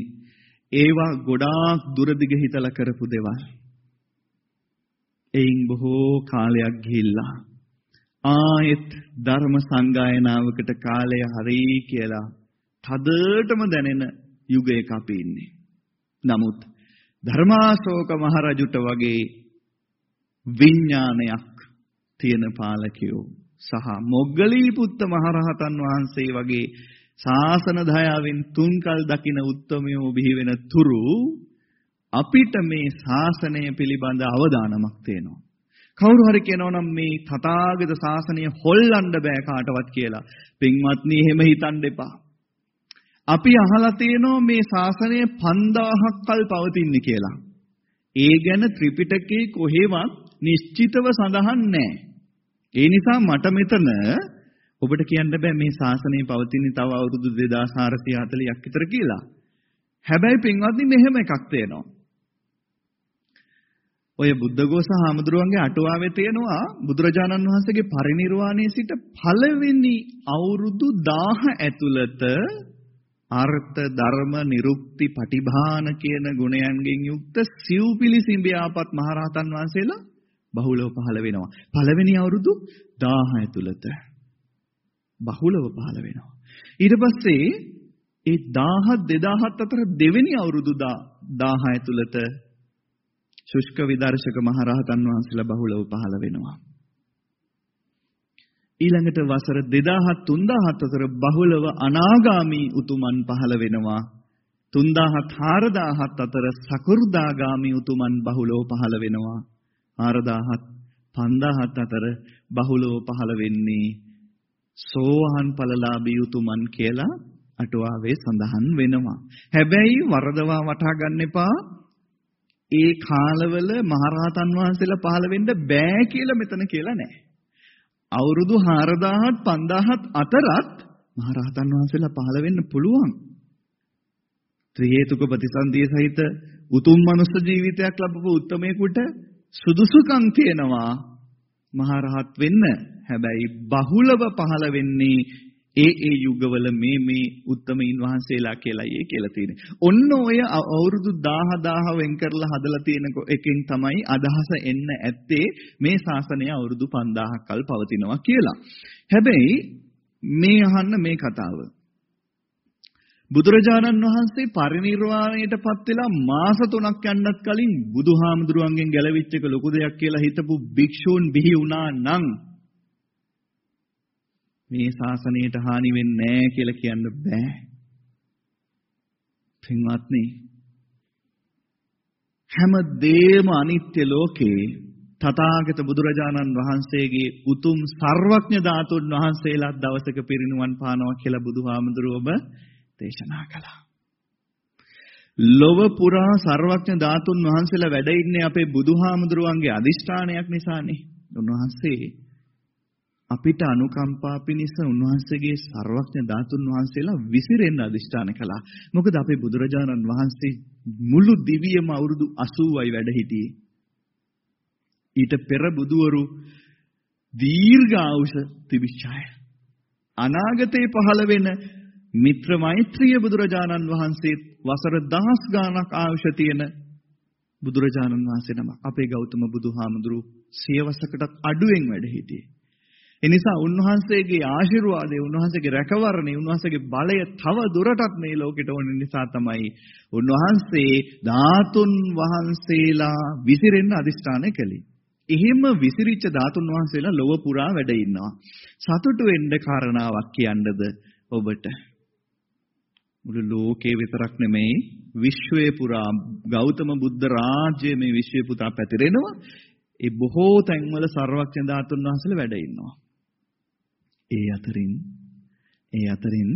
S2: ඒවා ගොඩාක් දුරදිග හිතලා කරපු දේවල්. එයින් බොහෝ කාලයක් ගිහිල්ලා ආයෙත් ධර්ම සංගායනාවකට කාලය හරි කියලා තදටම දැනෙන යුගයක අපි ඉන්නේ. නමුත් ධර්මාශෝක මහරජුට වගේ විඥානයක් තියෙන පාලකයෝ සහ මොග්ගලී පුත්ත මහරහතන් වහන්සේ වගේ ශාසන දයාවෙන් තුන්කල් දකින උත්තමයෝ බිහි වෙන තුරු අපිට මේ ශාසනය පිළිබඳ අවධානමක් තියෙනවා. කවුරු හරි කියනවා නම් මේ තථාගත ශාසනය හොල්ලන්න බෑ කාටවත් කියලා. පින්වත්නි එහෙම හිතන්න එපා. අපි අහලා තියෙනවා මේ ශාසනය 5000ක් කල් පවතින්නේ කියලා. ඒ ගැන ත්‍රිපිටකේ කොහෙවත් නිශ්චිතව සඳහන් නැහැ. ඒ නිසා මට මෙතන ඔබට කියන්න බෑ මේ ශාසනය පවතින්නේ තව අවුරුදු 2440ක් විතර කියලා. හැබැයි පින්වත්නි මෙහෙම එකක් තියෙනවා. ඔය බුද්ධඝෝස හාමුදුරුවන්ගේ අටුවාවේ තියෙනවා බුදුරජාණන් වහන්සේගේ පරිණිරවාණයේ සිට පළවෙනි අවුරුදු 1000 ඇතුළත අර්ථ ධර්ම නිරුක්ති පටිභාන කියන ගුණයන්ගෙන් යුක්ත සිව්පිලි සිඹියාපත් මහරහතන් වහන්සේලා බහුලව පහළ වෙනවා. පළවෙනි අවුරුදු 1000 ඇතුළත බහුලව පහළ වෙනවා. ඊට පස්සේ ඒ 1000 2000 අතර දෙවෙනි අවුරුදු 1000 ඇතුළත ශුෂ්ක විදර්ශක මහරහතන් වහන්සේලා බහුලව පහළ වෙනවා. ඊළඟට වසර 2000 3000 අතර බහුලව අනාගාමී උතුමන් පහළ වෙනවා. 3000 4000 අතර සකෘදාගාමී උතුමන් බහුලව පහළ වෙනවා. 4000 5000 අතර බහුලව පහළ වෙන්නේ සෝහන් ඵලලාභී උතුමන් කියලා අටුවාවේ සඳහන් වෙනවා. හැබැයි වරදවා වටහා ගන්න එපා. ඒ කාලවල මහරහතන් වහන්සේලා පහළ වෙන්න බෑ කියලා මෙතන කියලා නැහැ අවුරුදු 4000ත් 5000ත් අතරත් මහරහතන් වහන්සේලා පහළ වෙන්න පුළුවන්. ත්‍රි හේතුක ප්‍රතිසන්දිය සහිත උතුම් මනුස්ස ජීවිතයක් ලැබපු උත්මයෙකුට සුදුසුකම් තියෙනවා මහරහත් වෙන්න. හැබැයි බහුලව පහළ වෙන්නේ ඒ ඒ යුගවල මේ මේ උත්තමයින් වහන්සේලා කියලායි ඒ කියලා තියෙන්නේ. ඔන්න ඔය අවුරුදු 10000 වෙන් කරලා හදලා තියෙන එකෙන් තමයි අදහස එන්න ඇත්තේ මේ ශාසනය අවුරුදු 5000ක් කල් පවතිනවා කියලා. හැබැයි මේ අහන්න මේ කතාව. බුදුරජාණන් වහන්සේ පරිණිරවාණයටපත් වෙලා මාස 3ක් යන්නත් කලින් බුදුහාමුදුරුවන්ගෙන් ගැලවිච්ච එක ලොකු දෙයක් කියලා හිතපු භික්ෂූන් බිහි වුණා නම් මේ ශාසනයට හානි වෙන්නේ නැහැ කියලා කියන්න බෑ. පින්වත්නි හැම දෙයක්ම අනිත්‍ය ලෝකේ තථාගත බුදුරජාණන් වහන්සේගේ උතුම් සර්වඥ ධාතුන් වහන්සේලා දවසක පිරිනුවන් පානවා කියලා බුදුහාමුදුරුවෝම දේශනා කළා. ලොව පුරා සර්වඥ ධාතුන් වහන්සේලා වැඩ ඉන්නේ අපේ බුදුහාමුදුරුවන්ගේ අදිෂ්ඨානයක් නිසානේ. උන්වහන්සේ අපිට අනුකම්පා පිණිස උන්වහන්සේගේ ਸਰවඥ ධාතුන් වහන්සේලා විසිරෙන්න අදිෂ්ඨාන කළා. මොකද අපේ බුදුරජාණන් වහන්සේ මුළු දිවියම අවුරුදු 80යි වැඩ හිටියේ. ඊට පෙර බුදවරු දීර්ඝ ආයුෂ තිබිච්ච අය. අනාගතේ පහළ වෙන මිත්‍ර මෛත්‍රිය බුදුරජාණන් වහන්සේ වසර දහස් ගාණක් ආයුෂ තියෙන බුදුරජාණන් වහන්සේ නම අපේ ගෞතම බුදුහාමුදුරු සියවසකටත් අඩුවෙන් වැඩ හිටියේ. ඒ නිසා උන්වහන්සේගේ ආශිර්වාදය, උන්වහන්සේගේ රැකවරණය, උන්වහන්සේගේ බලය තව දුරටත් මේ ලෝකෙට ඕන නිසා තමයි උන්වහන්සේ ධාතුන් වහන්සේලා විසිරෙන්න අදිස්ථානය කළේ. එහෙම විසිරිච්ච ධාතුන් වහන්සේලා ලොව පුරා වැඩ ඉන්නවා. සතුටු වෙන්න කාරණාවක් කියන්නද ඔබට? මුළු ලෝකේ විතරක් නෙමෙයි විශ්වයේ පුරා ගෞතම බුද්ධ රාජ්‍යයේ මේ විශ්වයේ පුරා පැතිරෙනවා. ඒ බොහෝ තැන්වල සර්වඥ ධාතුන් වහන්සේලා වැඩ ඉන්නවා. ඒ අතරින් ඒ අතරින්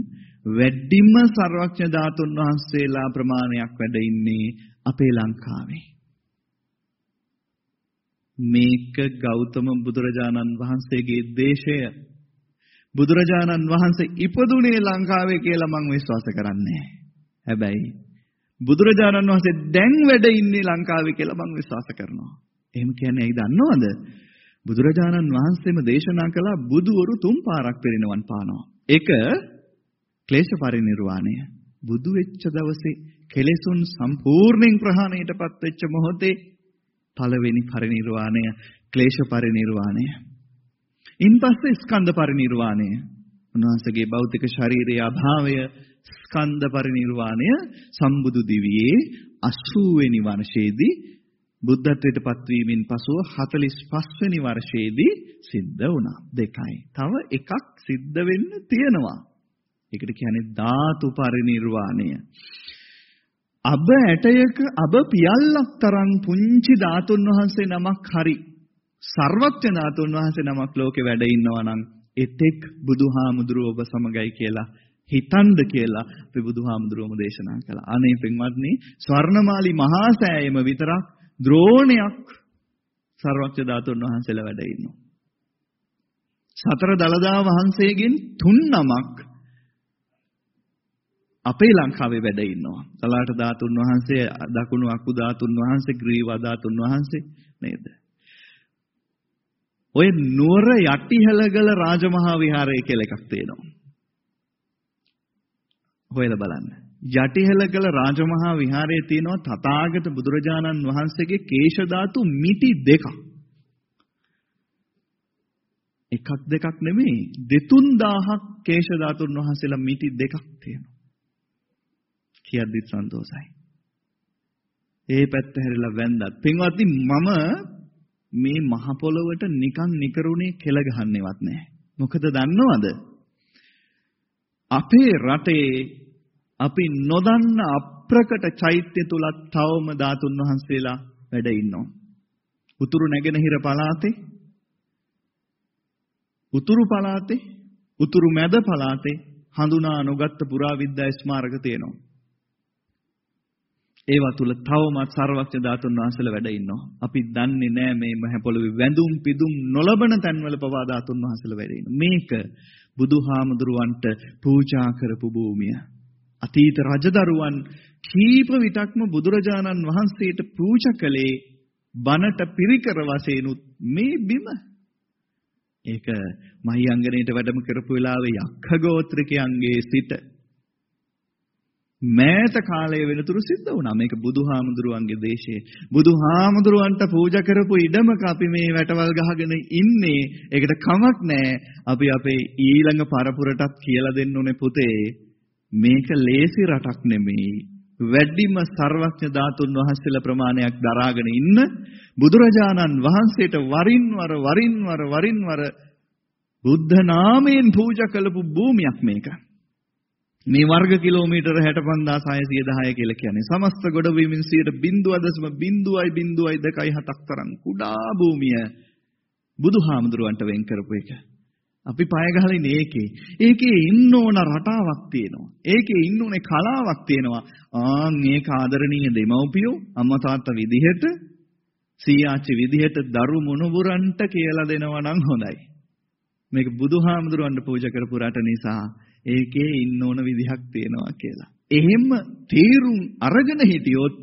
S2: වැඩිම සර්වඥ ධාතුන් වහන්සේලා ප්‍රමාණයක් වැඩ ඉන්නේ අපේ ලංකාවේ. මේක ගෞතම බුදුරජාණන් වහන්සේගේ දේශය. බුදුරජාණන් වහන්සේ ඉපදුනේ ලංකාවේ කියලා මම විශ්වාස කරන්නේ හැබැයි බුදුරජාණන් වහන්සේ දැන් වැඩ ඉන්නේ ලංකාවේ කියලා මම විශ්වාස කරනවා. එහෙම කියන්නේ ඇයි දන්නවද? බුදුරජාණන් වහන්සේම දේශනා කළා බුදුවරු තුන් පාරක් පිරිනවන් පානවා. එක ක්ලේශ පරිනිර්වාණය. බුදු වෙච්ච දවසේ කෙලෙසුන් සම්පූර්ණයෙන් ප්‍රහාණයටපත් වෙච්ච මොහොතේ පළවෙනි පරිනිර්වාණය ක්ලේශ පරිනිර්වාණය. ඉන්පස්සේ ස්කන්ධ පරිනිර්වාණය. උන්වහන්සේගේ භෞතික ශරීරයේ අභාවය ස්කන්ධ පරිනිර්වාණය සම්බුදු දිවියේ 80 වෙනි වර්ෂයේදී බුද්ධත්වයට පත්වීමෙන් පසුව 45 වෙනි වර්ෂයේදී සිද්ධ වුණා. දෙකයි. තව එකක් සිද්ධ වෙන්න තියෙනවා. ඒකට කියන්නේ ධාතු පරිනිර්වාණය. අබ ඇටයක අබ පියල්ලක් තරම් පුංචි ධාතුන් වහන්සේ නමක් හරි සර්වඥ ධාතුන් වහන්සේ නමක් ලෝකේ වැඩ ඉන්නවා නම් එතෙක් බුදුහාමුදුරුව ඔබ සමගයි කියලා හිතන්ද කියලා අපි බුදුහාමුදුරුවම දේශනා කළා. අනේ පින්වත්නි ස්වර්ණමාලි මහා සෑයම විතරක් ද්‍රෝණයක් සර්වඥ ධාතුන් වහන්සේලා වැඩ ඉන්නවා. සතර දලදා වහන්සේගෙන් තුන් නමක් අපේ ලංකාවේ වැඩ ඉන්නවා. සලාට ධාතුන් වහන්සේ, දකුණු අකු ධාතුන් වහන්සේ, ග්‍රීව ධාතුන් වහන්සේ නේද? ඔය නුවර යටිහෙළගල රාජමහා විහාරය කියලා එකක් තියෙනවා. හොයලා බලන්න. යටිහෙළගල රාජමහා විහාරයේ තියෙනවා තථාගත බුදුරජාණන් වහන්සේගේ කේශ ධාතු මිටි දෙකක්. එකක් දෙකක් නෙමෙයි දෙතුන් දහහක් කේශ ධාතුන් වහන්සේලා මිටි දෙකක් තියෙනවා. කියද්දි සන්තෝසයි. ඒ පැත්ත හැරිලා වැන්දත්. පින්වත්නි මම මේ මහ පොළොවට නිකන් නිකරුණේ කෙල ගහන්නේවත් නැහැ. මොකද දන්නවද? අපේ රටේ අපි නොදන්න අප්‍රකට චෛත්‍ය තුලත් තවම ධාතුන් වහන්සේලා වැඩ ඉන්නවා. උතුරු නැගෙනහිර පළාතේ උතුරු පළාතේ උතුරු මැද පළාතේ හඳුනා නොගත්ත පුරාවිද්‍යා ස්මාරක තියෙනවා. ඒවා තුල තවමත් සර්වඥ ධාතුන් වහන්සේලා වැඩ ඉන්නවා. අපි දන්නේ නැහැ මේ මහ පොළොවේ වැඳුම් පිදුම් නොලබන තැන්වල පවා ධාතුන් වහන්සේලා වැඩ ඉන්නවා. මේක බුදුහාමුදුරුවන්ට පූජා කරපු භූමිය. අතීත රජදරුවන් කීප විටක්ම බුදුරජාණන් වහන්සේට පූජා කළේ බණට පිරිකර වශයෙන්ුත් මේ බිම. ඒක මහියංගනේට වැඩම කරපු වෙලාවේ යක්ඛ ගෝත්‍රිකයන්ගේ සිට මෑත කාලය වෙනතුරු සිද්ධ වුණා. මේක බුදුහාමුදුරුවන්ගේ දේශයේ. බුදුහාමුදුරුවන්ට පූජා කරපු ඉඩමක අපි මේ වැටවල් ගහගෙන ඉන්නේ. ඒකට කමක් නැහැ. අපි අපේ ඊළඟ පරපුරටත් කියලා දෙන්න ඕනේ පුතේ. මේක ලේසි රටක් නෙමෙයි. වැඩිම සර්වඥ ධාතුන් වහන්සේලා ප්‍රමාණයක් දරාගෙන ඉන්න බුදුරජාණන් වහන්සේට වරින් වර වරින් වර වරින් වර බුද්ධ නාමයෙන් පූජා කළපු භූමියක් මේක. මේ වර්ග කිලෝමීටර 65610 කියලා කියන්නේ සමස්ත ගොඩවීමෙන් 0.0.0.2යි තරම් කුඩා භූමිය බුදුහාමුදුරුවන්ට වෙන් කරපු එක. අපි පය ගහලා ඉන්නේ ඒකේ. ඒකේ ඉන්න ඕන රටාවක් තියෙනවා. ඒකේ ඉන්න ඕනේ කලාවක් තියෙනවා. ආන් මේක ආදරණීය දෙමව්පියෝ අම්මා තාත්තා විදිහට සීයාච්චි විදිහට දරු මොනුබුරන්ට කියලා දෙනවා නම් හොඳයි. මේක බුදුහාමුදුරුවන්ට පූජා කරපු රට නිසා ඒකේ ඉන්න ඕන විදිහක් තියෙනවා කියලා. එහෙම තීරුම් අරගෙන හිටියොත්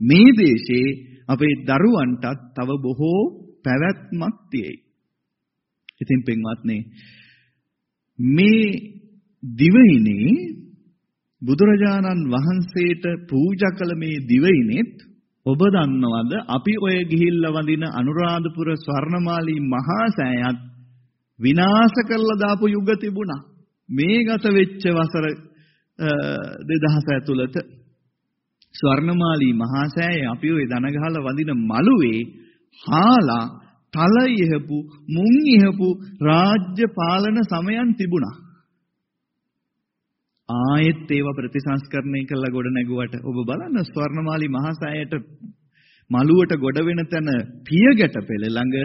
S2: මේ දේශේ අපේ දරුවන්ටත් තව බොහෝ පැවැත්මක් තියෙයි. ඉතින් පින්වත්නි මේ දිවයිනේ බුදුරජාණන් වහන්සේට පූජා කළ මේ දිවයිනෙත් ඔබ දන්නවද අපි ඔය ගිහිල්ලා වඳින අනුරාධපුර ස්වර්ණමාලී මහා සෑයත් විනාශ කරලා දාපු යුග තිබුණා. මේ ගත වෙච්ච වසර 2000 ඇතුළත ස්වර්ණමාලී මහා සෑය අපි ওই දන ගහලා වඳින මළුවේ හාලා තල ඉහපු මුං ඉහපු රාජ්‍ය පාලන සමයන් තිබුණා. ආයෙත් ඒව ප්‍රතිසංස්කරණය කළා ගොඩ නැගුවට. ඔබ බලන්න ස්වර්ණමාලී මහා සෑයට මළුවට ගොඩ වෙන තැන පියගැට පෙළ ළඟ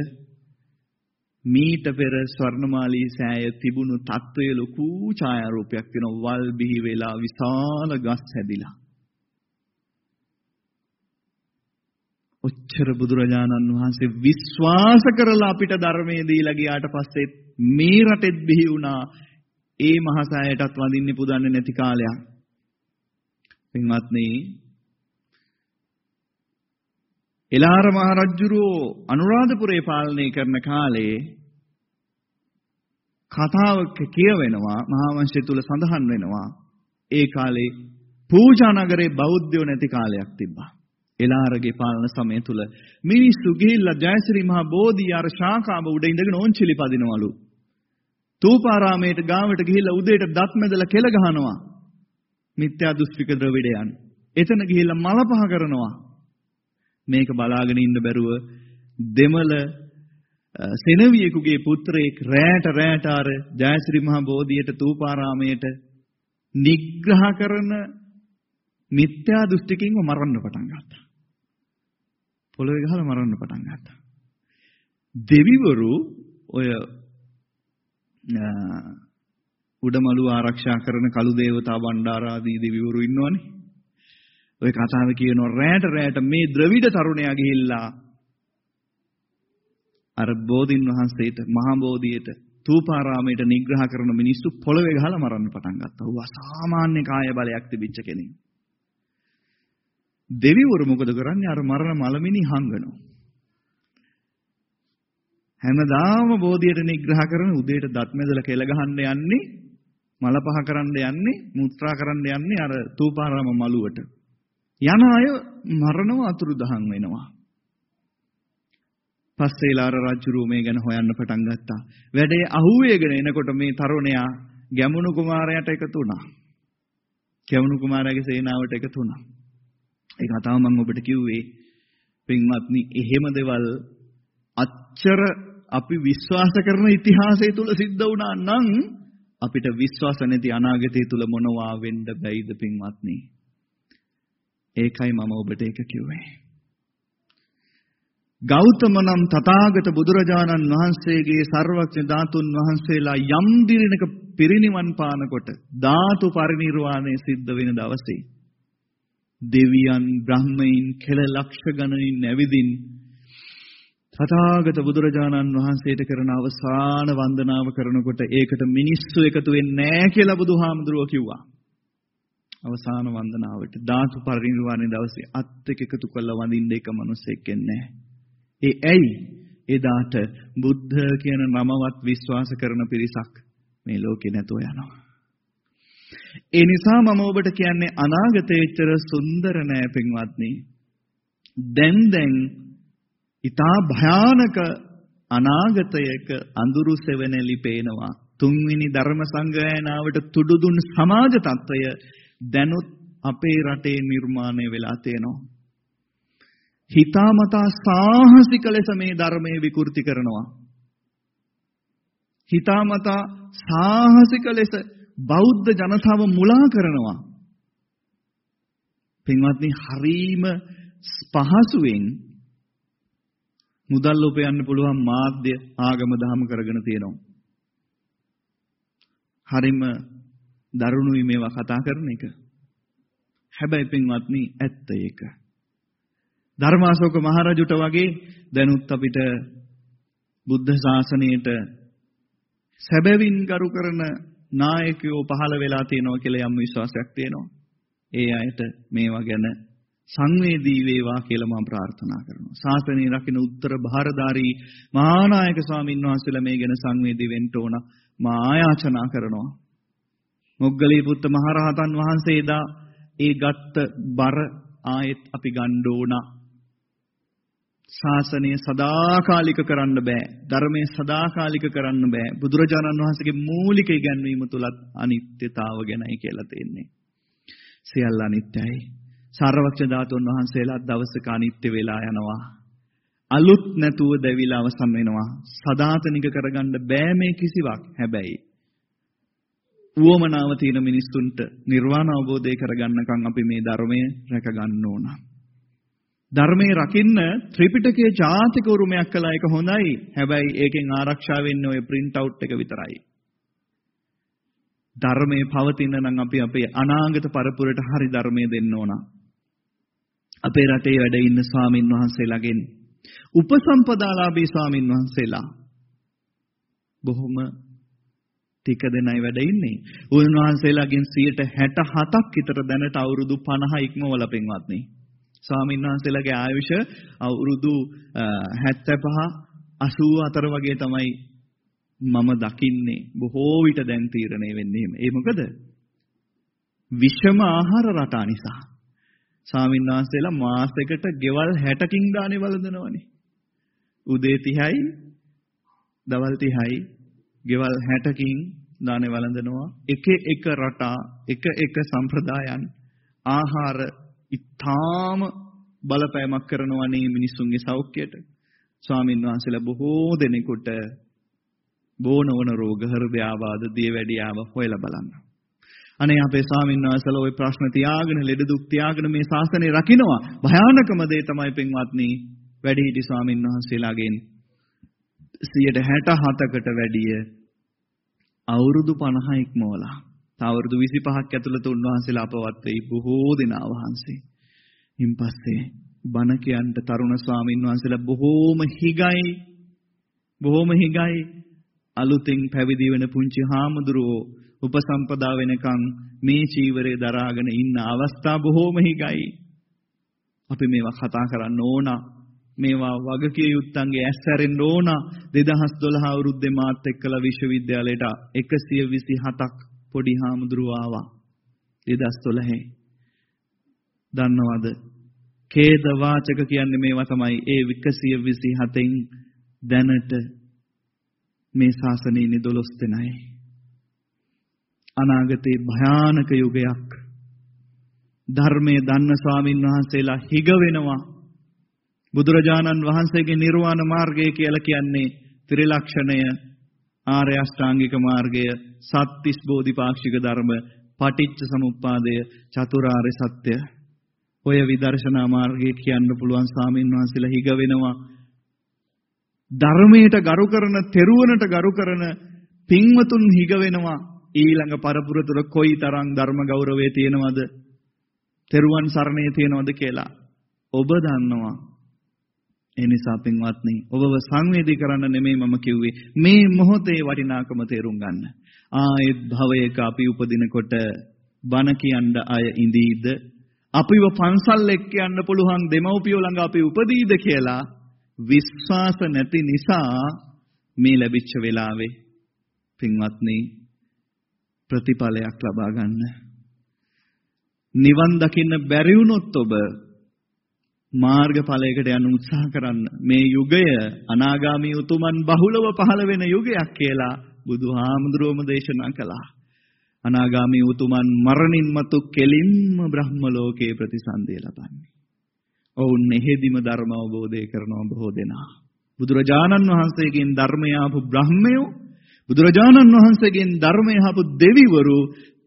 S2: මීට පෙර ස්වර්ණමාලී සෑය තිබුණු තත්වයේ ලොකු ඡායාරූපයක් තියෙනවා. වල් බිහි වෙලා විශාල ගස් හැදිලා. ඔච්චර බුදුරජාණන් වහන්සේ විශ්වාස කරලා අපිට ධර්මයේ දීලා ගියාට පස්සේ මේ රටෙත් බිහි වුණා. ඒ මහසෑයටත් වඳින්නේ පුදන්නේ නැති කාලයක්. පින්වත්නි එලාර මහරජුරෝ අනුරාධපුරේ පාලනය කරන කාලේ කතාවක කියවෙනවා මහා වංශය තුල සඳහන් වෙනවා. ඒ කාලේ පූජා නගරේ බෞද්ධයෝ නැති කාලයක් තිබ්බා. එලාරගේ පාලන සමය තුල මිනිස්සු ගිහිල්ලා ජයශ්‍රී මහා බෝධි අර ශාඛාව උඩ ඉඳගෙන ඕන්චිලි පදිනවලු. තූපාරාමයට ගාවට ගිහිල්ලා උදේට දත් මැදලා කෙල ගහනවා. මිත්‍යා දෘෂ්ටික ද්‍රවිඩයන්. එතන ගිහිල්ලා මල පහ කරනවා. මේක බලාගෙන ඉන්න බැරුව දෙමළ සෙනවියෙකුගේ පුත්‍රයෙක් රැට රැට අර ජයශ්‍රී මහ බෝධියට තූපාරාමයට නිග්‍රහ කරන මිත්‍යා දෘෂ්ටිකින්ව මරන්න පටන් ගත්තා. පොළවේ ගහලා මරන්න පටන් ගත්තා. දෙවිවරු ඔය උඩමළු ආරක්ෂා කරන කළු දේවතා බණ්ඩාරාදී දෙවිවරු ඉන්නවනේ. ඔය කතාව කියනවා රැට රැට මේ ද්‍රවිඩ තරුණයා ගිහිල්ලා අර බෝධින් වහන්සේට මහා බෝධියට තූපාරාමයට නිග්‍රහ කරන මිනිස්සු පොළවේ ගහලා මරන්න පටන් ගත්තා. ඌ අසාමාන්‍ය කාය බලයක් තිබිච්ච කෙනෙක්. දෙවිවරු මොකද කරන්නේ? අර මරණ මලමිනි හංගනවා. හැමදාම බෝධියට නිග්‍රහ කරන උදේට දත් මැදලා කෙල ගහන්න යන්නේ මල පහ කරන්න යන්නේ මුත්‍රා කරන්න යන්නේ අර තූපාරාම මළුවට. යන අය මරණව අතුරුදහන් වෙනවා. පස්සේලාර රජුරුව මේ ගැන හොයන්න පටන් ගත්තා. වැඩේ අහුවේගෙන එනකොට මේ තරුණයා ගැමුණු කුමාරයාට එකතු වුණා. ගැමුණු කුමාරයාගේ සේනාවට එකතු වුණා. ඒ කතාව මම ඔබට කිව්වේ පින්වත්නි එහෙම දේවල් අච්චර අපි විශ්වාස කරන ඉතිහාසය තුල සිද්ධ වුණා නම් අපිට විශ්වාස නැති අනාගතය තුල මොනවා වෙන්න බැයිද පින්වත්නි? ඒකයි මම ඔබට ඒක කිව්වේ. ගෞතම නම් තථාගත බුදුරජාණන් වහන්සේගේ ਸਰවඥ ධාතුන් වහන්සේලා යම් දිනක පිරිනිවන් පානකොට ධාතු පරිනිර්වාණය සිද්ධ වෙන දවසේ දෙවියන් බ්‍රහ්මයින් කෙල ලක්ෂ ගණනින් නැවිදින් තථාගත බුදුරජාණන් වහන්සේට කරන අවසාන වන්දනාව කරනකොට ඒකට මිනිස්සු එකතු වෙන්නේ නැහැ කියලා බුදුහාමුදුරුවෝ කිව්වා. අවසාන වන්දනාවට ධාතු පරිනිර්වාණය දවසේ අත් එක්ක එකතු කරලා වඳින්න එක මිනිස්සෙක් නැහැ. ඒ ඇයි? එදාට බුද්ධ කියන නමවත් විශ්වාස කරන පිරිසක් මේ ලෝකේ නැතුව යනවා. ඒ නිසා මම ඔබට කියන්නේ අනාගතයේතර සුන්දර නෑ පින්වත්නි. දැන් දැන් ඊටා භයානක අනාගතයක අඳුරු සෙවණලි පේනවා. තුන්වෙනි ධර්ම සංගායනාවට තුඩු දුන් සමාජ තත්වය දැනුත් අපේ රටේ නිර්මාණය වෙලා තියෙනවා. හිතාමතා සාහසික ලෙස මේ ධර්මයේ විකෘති කරනවා. හිතාමතා සාහසික ලෙස බෞද්ධ ජනතාව මුලා කරනවා. පින්වත්නි හරීම පහසුවෙන් මුදල් උපයන්න පුළුවන් මාධ්‍ය ආගම දහම කරගෙන තියෙනවා. හරිම දරුණුයි මේවා කතා කරන එක. හැබැයි පින්වත්නි ඇත්ත ඒක. ධර්මාශෝක මහරජුට වගේ දැනුත් අපිට බුද්ධ ශාසනයට සැබවින් ගරු කරන නායකයෝ පහළ වෙලා තියෙනවා කියලා යම් විශ්වාසයක් තියෙනවා. ඒ අයට මේවා ගැන සංවේදී වේවා කියලා මම ප්‍රාර්ථනා කරනවා. ශාසනය රකින්න උත්තර භාරදාරී මහානායක ස්වාමින් වහන්සේලා මේ ගැන සංවේදී වෙන්න ඕන මා ආයාචනා කරනවා. මොග්ගලී පුත්ත මහරහතන් වහන්සේ එදා ඒ ගත්ත බර ආයෙත් අපි ගන්න ඕන. ශාසනය සදාකාලික කරන්න බෑ. ධර්මයේ සදාකාලික කරන්න බෑ. බුදුරජාණන් වහන්සේගේ මූලික ඉගැන්වීම තුලත් අනිත්‍යතාව ගැනයි කියලා තියෙන්නේ. සියල්ල අනිත්‍යයි. සාරවක්ෂ ධාතුන් වහන්සේලා දවසක අනිත්‍ය වෙලා යනවා. අලුත් නැතුව දැවිලා අවසන් වෙනවා. සදාතනික කරගන්න බෑ මේ කිසිවක්. හැබැයි උවමනාව තියෙන මිනිස්සුන්ට නිර්වාණ අවබෝධය කරගන්නකම් අපි මේ ධර්මය රැක ගන්න ඕන. ධර්මයේ රකින්න ත්‍රිපිටකයේ ජාතික උරුමයක් කළා එක හොඳයි. හැබැයි ඒකෙන් ආරක්ෂා වෙන්නේ ඔය print out එක විතරයි. ධර්මයේ පවතින නම් අපි අපේ අනාගත පරපුරට හරි ධර්මයේ දෙන්න ඕන. අපේ රටේ වැඩ ඉන්න ස්වාමින් වහන්සේලාගෙන් උපසම්පදාලාභී ස්වාමින් වහන්සේලා බොහොම ටික දෙනයි වැඩ ඉන්නේ. උන්වහන්සේලාගෙන් 67ක් විතර දැනට අවුරුදු 50 ඉක්මවල පින්වත්නි. ස්වාමීන් වහන්සේලාගේ ආයුෂ අවුරුදු 75 84 වගේ තමයි මම දකින්නේ. බොහෝ විට දැන් තීරණය වෙන්නේ එහෙම. ඒ මොකද? විෂම ආහාර රටා නිසා. ස්වාමීන් වහන්සේලා මාසෙකට ගෙවල් 60කින් දානේ වළඳනවනේ. උදේ 30යි දවල් 30යි ගෙවල් 60කින් දානේ වළඳනවා. එක එක රටා එක එක සම්ප්‍රදායන් ආහාර ඉතාම බලපෑමක් කරනවා නේ මිනිසුන්ගේ සෞඛ්‍යයට. ස්වාමීන් වහන්සේලා බොහෝ දෙනෙකුට බෝනවන රෝග හෘදයාබාධ දියවැඩියාව හොයලා බලන්න. අනේ අපේ ස්වාමීන් වහන්සේලා ওই ප්‍රශ්න තියාගෙන ලෙඩ දුක් තියාගෙන මේ ශාසනය රකින්නවා. භයානකම දේ තමයි පින්වත්නි වැඩිහිටි ස්වාමීන් වහන්සේලාගෙන් 167කට වැඩිය අවුරුදු 50 ඉක්මවලා අවුරුදු 25ක් ඇතුළත උන්වහන්සේලා අපවත් වෙයි බොහෝ දෙනා වහන්සේ. ඉන්පස්සේ බණ කියන්ට තරුණ ස්වාමීන් වහන්සේලා බොහෝම හිගයි බොහෝම හිගයි අලුතින් පැවිදි වෙන පුංචි හාමුදුරුවෝ උපසම්පදා වෙනකන් මේ චීවරේ දරාගෙන ඉන්න අවස්ථා බොහෝම හිගයි. අපි මේවා කතා කරන්න ඕන. මේවා වගකිය යුත්තන්ගේ ඇස්සැරෙන්න ඕන. 2012 අවුරුද්දේ මාත් එක්කලා විශ්වවිද්‍යාලයට 127ක් පොඩි හාමුදුරුවෝ ආවා. 2012 දන්නවද? ඛේද වාචක කියන්නේ මේවා තමයි ඒ 127න් දැනට මේ ශාසනයේ ඉන්නේ 12 දෙනයි. අනාගතේ භයානක යුගයක් ධර්මයේ දන්න ස්වාමින් වහන්සේලා හිග වෙනවා. බුදුරජාණන් වහන්සේගේ නිර්වාණ මාර්ගය කියලා කියන්නේ ත්‍රිලක්ෂණය ආර්ය අෂ්ටාංගික මාර්ගය සත්‍තිස් බෝධිපාක්ෂික ධර්ම පටිච්ච සමුප්පාදය චතුරාර්ය සත්‍ය. ඔය විදර්ශනා මාර්ගය කියන්න පුළුවන් ස්වාමීන් වහන්සේලා හිග වෙනවා. ධර්මයට ගරු කරන තෙරුවනට ගරු කරන පින්වතුන් හිග වෙනවා. ඊළඟ පරපුර තුර කොයිතරම් ධර්ම ගෞරවය තියෙනවද? තෙරුවන් සරණේ තියෙනවද කියලා. ඔබ දන්නවා. ඒ නිසා පින්වත්නි ඔබව සංවේදී කරන්න නෙමෙයි මම කිව්වේ. මේ මොහොතේ වටිනාකම තේරුම් ගන්න. ආයෙත් භවයක අපි උපදිනකොට බණ කියන්න අය ඉඳීද? අපිව පන්සල් එක්ක යන්න පුළුවන් දෙමව්පියෝ ළඟ අපි උපදීද කියලා විශ්වාස නැති නිසා මේ ලැබිච්ච වෙලාවේ පින්වත්නි ප්‍රතිඵලයක් ලබා ගන්න. නිවන් දකින්න බැරි වුණොත් ඔබ මාර්ගඵලයකට යන්න උත්සාහ කරන්න. මේ යුගය අනාගාමී උතුමන් බහුලව පහළ වෙන යුගයක් කියලා බුදුහාමුදුරුවම දේශනා කළා අනාගාමී උතුමන් මරණින් මතු කෙලින්ම බ්‍රහ්ම ලෝකයේ ප්‍රතිසන්දිය ලබන්නේ ඔවුන් එහෙදිම ධර්ම අවබෝධය කරනවා බොහෝ දෙනා. බුදුරජාණන් වහන්සේගෙන් ධර්මය ආපු බ්‍රහ්මයෝ බුදුරජාණන් වහන්සේගෙන් ධර්මය ආපු දෙවිවරු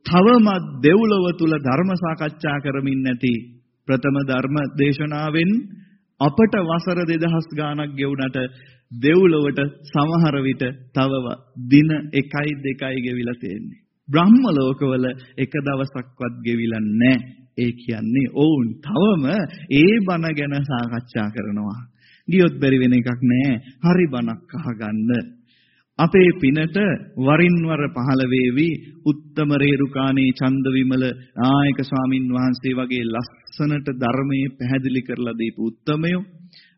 S2: තවමත් දෙව්ලොව තුල ධර්ම සාකච්ඡා කරමින් නැති ප්‍රථම ධර්ම දේශනාවෙන් අපට වසර 2000 ගාණක් ගෙවුනට දෙව්ලොවට සමහර විට තව දින 1යි 2යි ගෙවිලා තියෙන්නේ. බ්‍රහ්ම ලෝකවල එක දවසක්වත් ගෙවිලා නැහැ. ඒ කියන්නේ ඔවුන් තවම ඒ බණ ගැන සාකච්ඡා කරනවා. ගියොත් බැරි වෙන එකක් නෑ. හරි බණක් අහගන්න. අපේ පිනට වරින් වර පහළ වේවි. උත්තම රේරුකාණේ චන්දවිමල නායක ස්වාමින් වහන්සේ වගේ ලස්සනට ධර්මයේ පැහැදිලි කරලා දීපු උත්තමයෝ.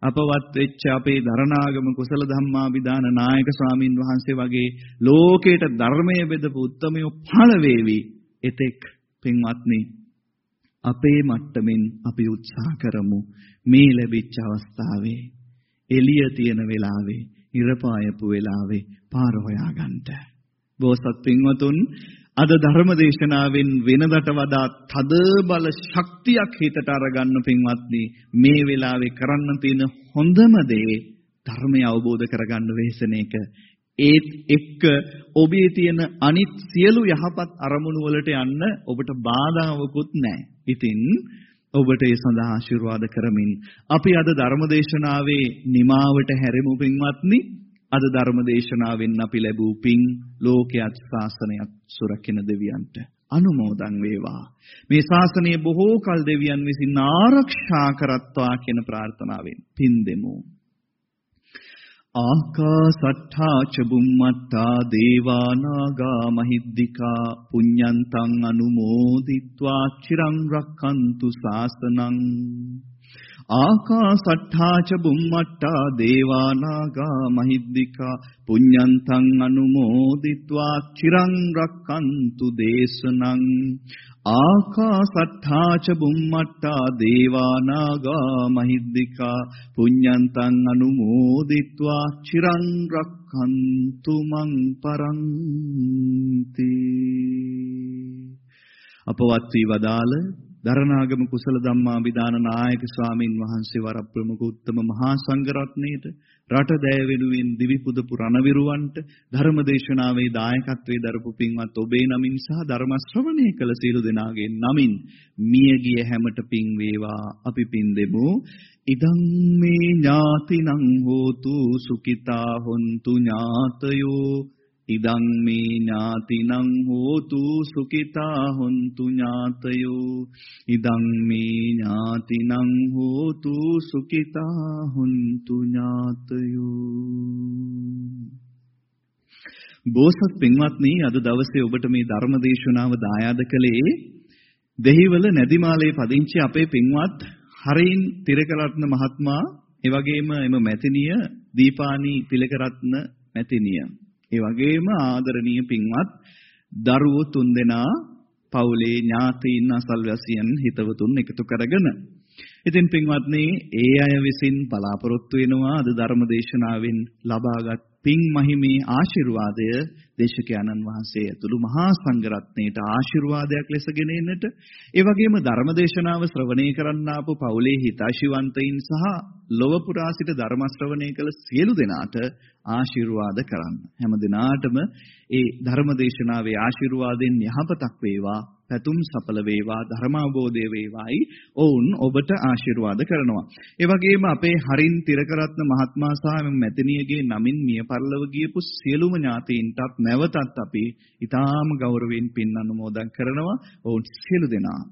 S2: අපවත් වෙච්ච අපේ දරණාගම කුසල ධම්මාභිදාන නායක ස්වාමින් වහන්සේ වගේ ලෝකයට ධර්මයේ බෙදපු උත්තමයෝ පහළ වේවි. එතෙක් පින්වත්නි අපේ මට්ටමින් අපි උත්සාහ කරමු. මේ ලැබිච්ච අවස්ථාවේ එළිය තියෙන වෙලාවේ, ඉර පායපු වෙලාවේ පාර හොයාගන්න. බෝසත් පින්වතුන් අද ධර්ම දේශනාවෙන් වෙනදට වඩා තද බල ශක්තියක් හිතට අරගන්න පින්වත්නි මේ වෙලාවේ කරන්න තියෙන හොඳම දේ ධර්මය අවබෝධ කරගන්න වෙහෙසන එක. ඒත් එක්ක ඔබේ තියෙන අනිත් සියලු යහපත් අරමුණු වලට යන්න ඔබට බාධාවකුත් නැහැ. ඉතින් ඔබට ඒ සඳහා ආශිර්වාද කරමින් අපි අද ධර්මදේශනාවේ නිමාවට හැරෙමු පින්වත්නි. අද ධර්මදේශනාවෙන් අපි ලැබූ පින් ලෝකයක් ශාසනයක් සුරකින්න දෙවියන්ට අනුමෝදන් වේවා. මේ ශාසනය බොහෝ කල් දෙවියන් විසින් ආරක්ෂා කරත්වා කියන ප්‍රාර්ථනාවෙන් පින් දෙමු. ආකාසට්ඨා ච බුම්මත්තා දේවානාගා මහිද්దికා පුඤ්ඤන්තං අනුමෝදිත්වා චිරං රක්칸තු සාසනං ආකාසට්ඨා ච බුම්මත්තා දේවානාගා මහිද්దికා පුඤ්ඤන්තං අනුමෝදිත්වා චිරං රක්칸තු දේශනං ආකාසට්ඨා ච බුම්මට්ටා දේවා නාග මහිද්దికා පුඤ්ඤන්තං අනුමෝදිත්වා චිරං රක්ඛන්තු මං පරන්ති. අපවත් වී වදාළ දරණාගම කුසල ධම්මාභිදාන නායක ස්වාමින් වහන්සේ වර ප්‍රමුඛ උත්තම මහා සංඝ රත්නයේට රට දෑ වෙනුවෙන් දිවි පුදපු රණවිරුවන්ට ධර්මදේශනාවේ දායකත්වයේ දරපු පින්වත් ඔබේ නමින් සහ ධර්ම ශ්‍රවණය කළ සියලු දෙනාගේ නමින් මියගිය හැමට පින් වේවා. අපි පින් දෙමු. ඉදං මේ ඥාතිනං හෝතු සුඛිතා හොන්තු ඥාතයෝ ඉදං මේ ඥාතිනං හෝතු සුඛිතා හොන්තු ඥාතයෝ. ඉදං මේ ඥාතිනං හෝතු සුඛිතා හොන්තු ඥාතයෝ. බෝසත් පින්වත්නි අද දවසේ ඔබට මේ ධර්ම දේශනාව දායාද කළේ දෙහිවල නැදිමාලේ පදිංචි අපේ පින්වත් හරින් තිරකරත්න මහත්මයා ඒ වගේම එම මැතිණිය දීපානි තිලකරත්න මැතිණිය. ඒ වගේම ආදරණීය පින්වත් දරුවෝ තුන්දෙනා පවුලේ ඥාතීන් අසල්වැසියන් හිතවතුන් එකතු කරගෙන. ඉතින් පින්වත්නි ඒ අය විසින් බලාපොරොත්තු වෙනවා අද ධර්ම දේශනාවෙන් ලබාගත් පින් මහිමේ ආශිර්වාදය දේශකයන්න් වහන්සේ ඇතුළු මහා සංඝරත්නයට ආශිර්වාදයක් ලෙස ගෙන එන්නට ඒ වගේම ධර්ම දේශනාව ශ්‍රවණය කරන්න ආපු පවුලේ හිතාශිවන්තයින් සහ ලොව පුරා සිට ධර්ම ශ්‍රවණය කළ සියලු දෙනාට ආශිර්වාද කරන්න. හැම දිනාටම ඒ ධර්ම දේශනාවේ ආශිර්වාදෙන් යහපතක් වේවා. පැතුම් සඵල වේවා ධර්මාවබෝධය වේවායි ඔවුන් ඔබට ආශිර්වාද කරනවා. ඒ වගේම අපේ හරින් තිරකරත්න මහත්මයා සහ මැතිණියගේ නමින් මිය පරලොව ගියපු සියලුම ඥාතීන්ටත් නැවතත් අපි ඊටාම ගෞරවයෙන් පින් අනුමෝදන් කරනවා. ඔවුන් සියලු දෙනා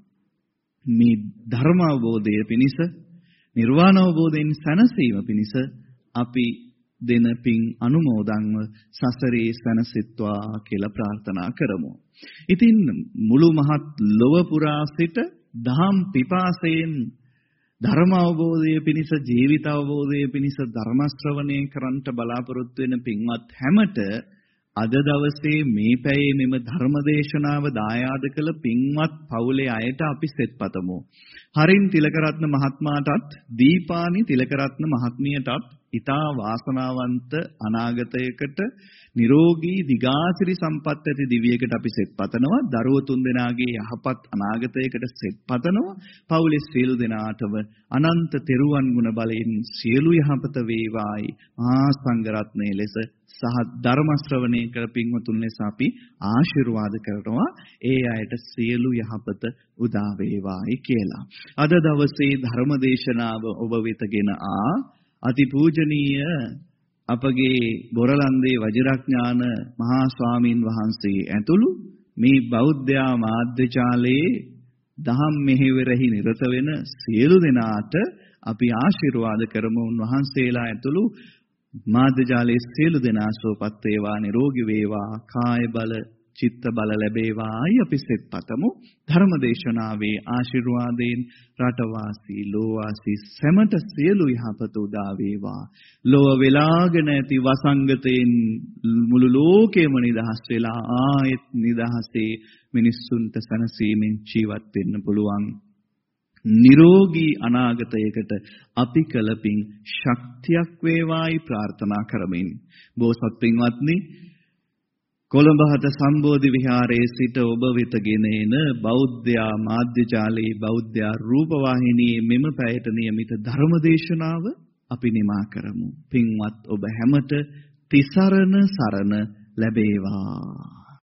S2: මේ ධර්මාවබෝධය පිණිස නිර්වාණ අවබෝධයෙන් සැනසීම පිණිස අපි දෙන පින් අනුමෝදන්ව සසරේ සැනසෙත්වා කියලා ප්‍රාර්ථනා කරමු. ඉතින් මුළු මහත් ලොව පුරා සිට දහම් පිපාසයෙන් ධර්ම අවබෝධය පිණිස ජීවිත අවබෝධය පිණිස ධර්ම ශ්‍රවණය කරන්ට බලාපොරොත්තු වෙන පින්වත් හැමට අද දවසේ මේ පැයේ මෙම ධර්මදේශනාව දායාද කළ පින්වත් පවුලේ අයට අපි සෙත්පතමු. හරින් තිලකරත්න මහත්මයාටත් දීපානි තිලකරත්න මහත්මියටත් ඊතා වාසනාවන්ත අනාගතයකට නිරෝගී දිගාසිරි සම්පත් ඇති දිවියකට අපි සෙත් පතනවා. දරුවෝ තුන් දෙනාගේ යහපත් අනාගතයකට සෙත් පතනවා. පවුලේ සියලු දෙනාටම අනන්ත තෙරුවන් ගුණ බලයෙන් සියලු යහපත වේවායි මහා සංඝරත්නයේ ලෙස සහ ධර්ම ශ්‍රවණය කර පින්වතුන් ලෙස අපි ආශිර්වාද කරනවා. ඒ අයට සියලු යහපත උදා වේවායි කියලා. අද දවසේ ධර්ම දේශනාව ඔබ වෙතගෙන ආ අතිපූජනීය අපගේ බොරලන්දේ වජිරඥාන මහා ස්වාමින් වහන්සේ ඇතුළු මේ බෞද්ධ මාධ්‍යචාලයේ දහම් මෙහෙවරෙහි නිරත වෙන සියලු දෙනාට අපි ආශිර්වාද කරමු. උන්වහන්සේලා ඇතුළු මාධ්‍යජාලයේ සියලු දෙනා සුවපත් වේවා නිරෝගී වේවා කාය බල චිත්ත බල ලැබේවායි අපි සෙත් පතමු. ධර්මදේශනාවේ ආශිර්වාදයෙන් රටවාසී ලෝවාසී සැමට සියලු යහපත උදා වේවා. ලොව වෙලාගෙන ඇති වසංගතයෙන් මුළු ලෝකෙම නිදහස් වෙලා ආයෙත් නිදහසේ මිනිස්සුන්ට සැනසීමෙන් ජීවත් වෙන්න පුළුවන්. නිරෝගී අනාගතයකට අපි කලපින් ශක්තියක් වේවායි ප්‍රාර්ථනා කරමින්. බෝසත් පින්වත්නි කොළඹ හත සම්බෝධි විහාරයේ සිට ඔබ වෙතගෙන එන බෞද්ධයා මාධ්‍ය ජාලයේ බෞද්ධයා රූපවාහිනියේ මෙම පැයට નિયમિત ධර්මදේශනාව අපි නිමා කරමු. පින්වත් ඔබ හැමට තිසරණ සරණ ලැබේවා.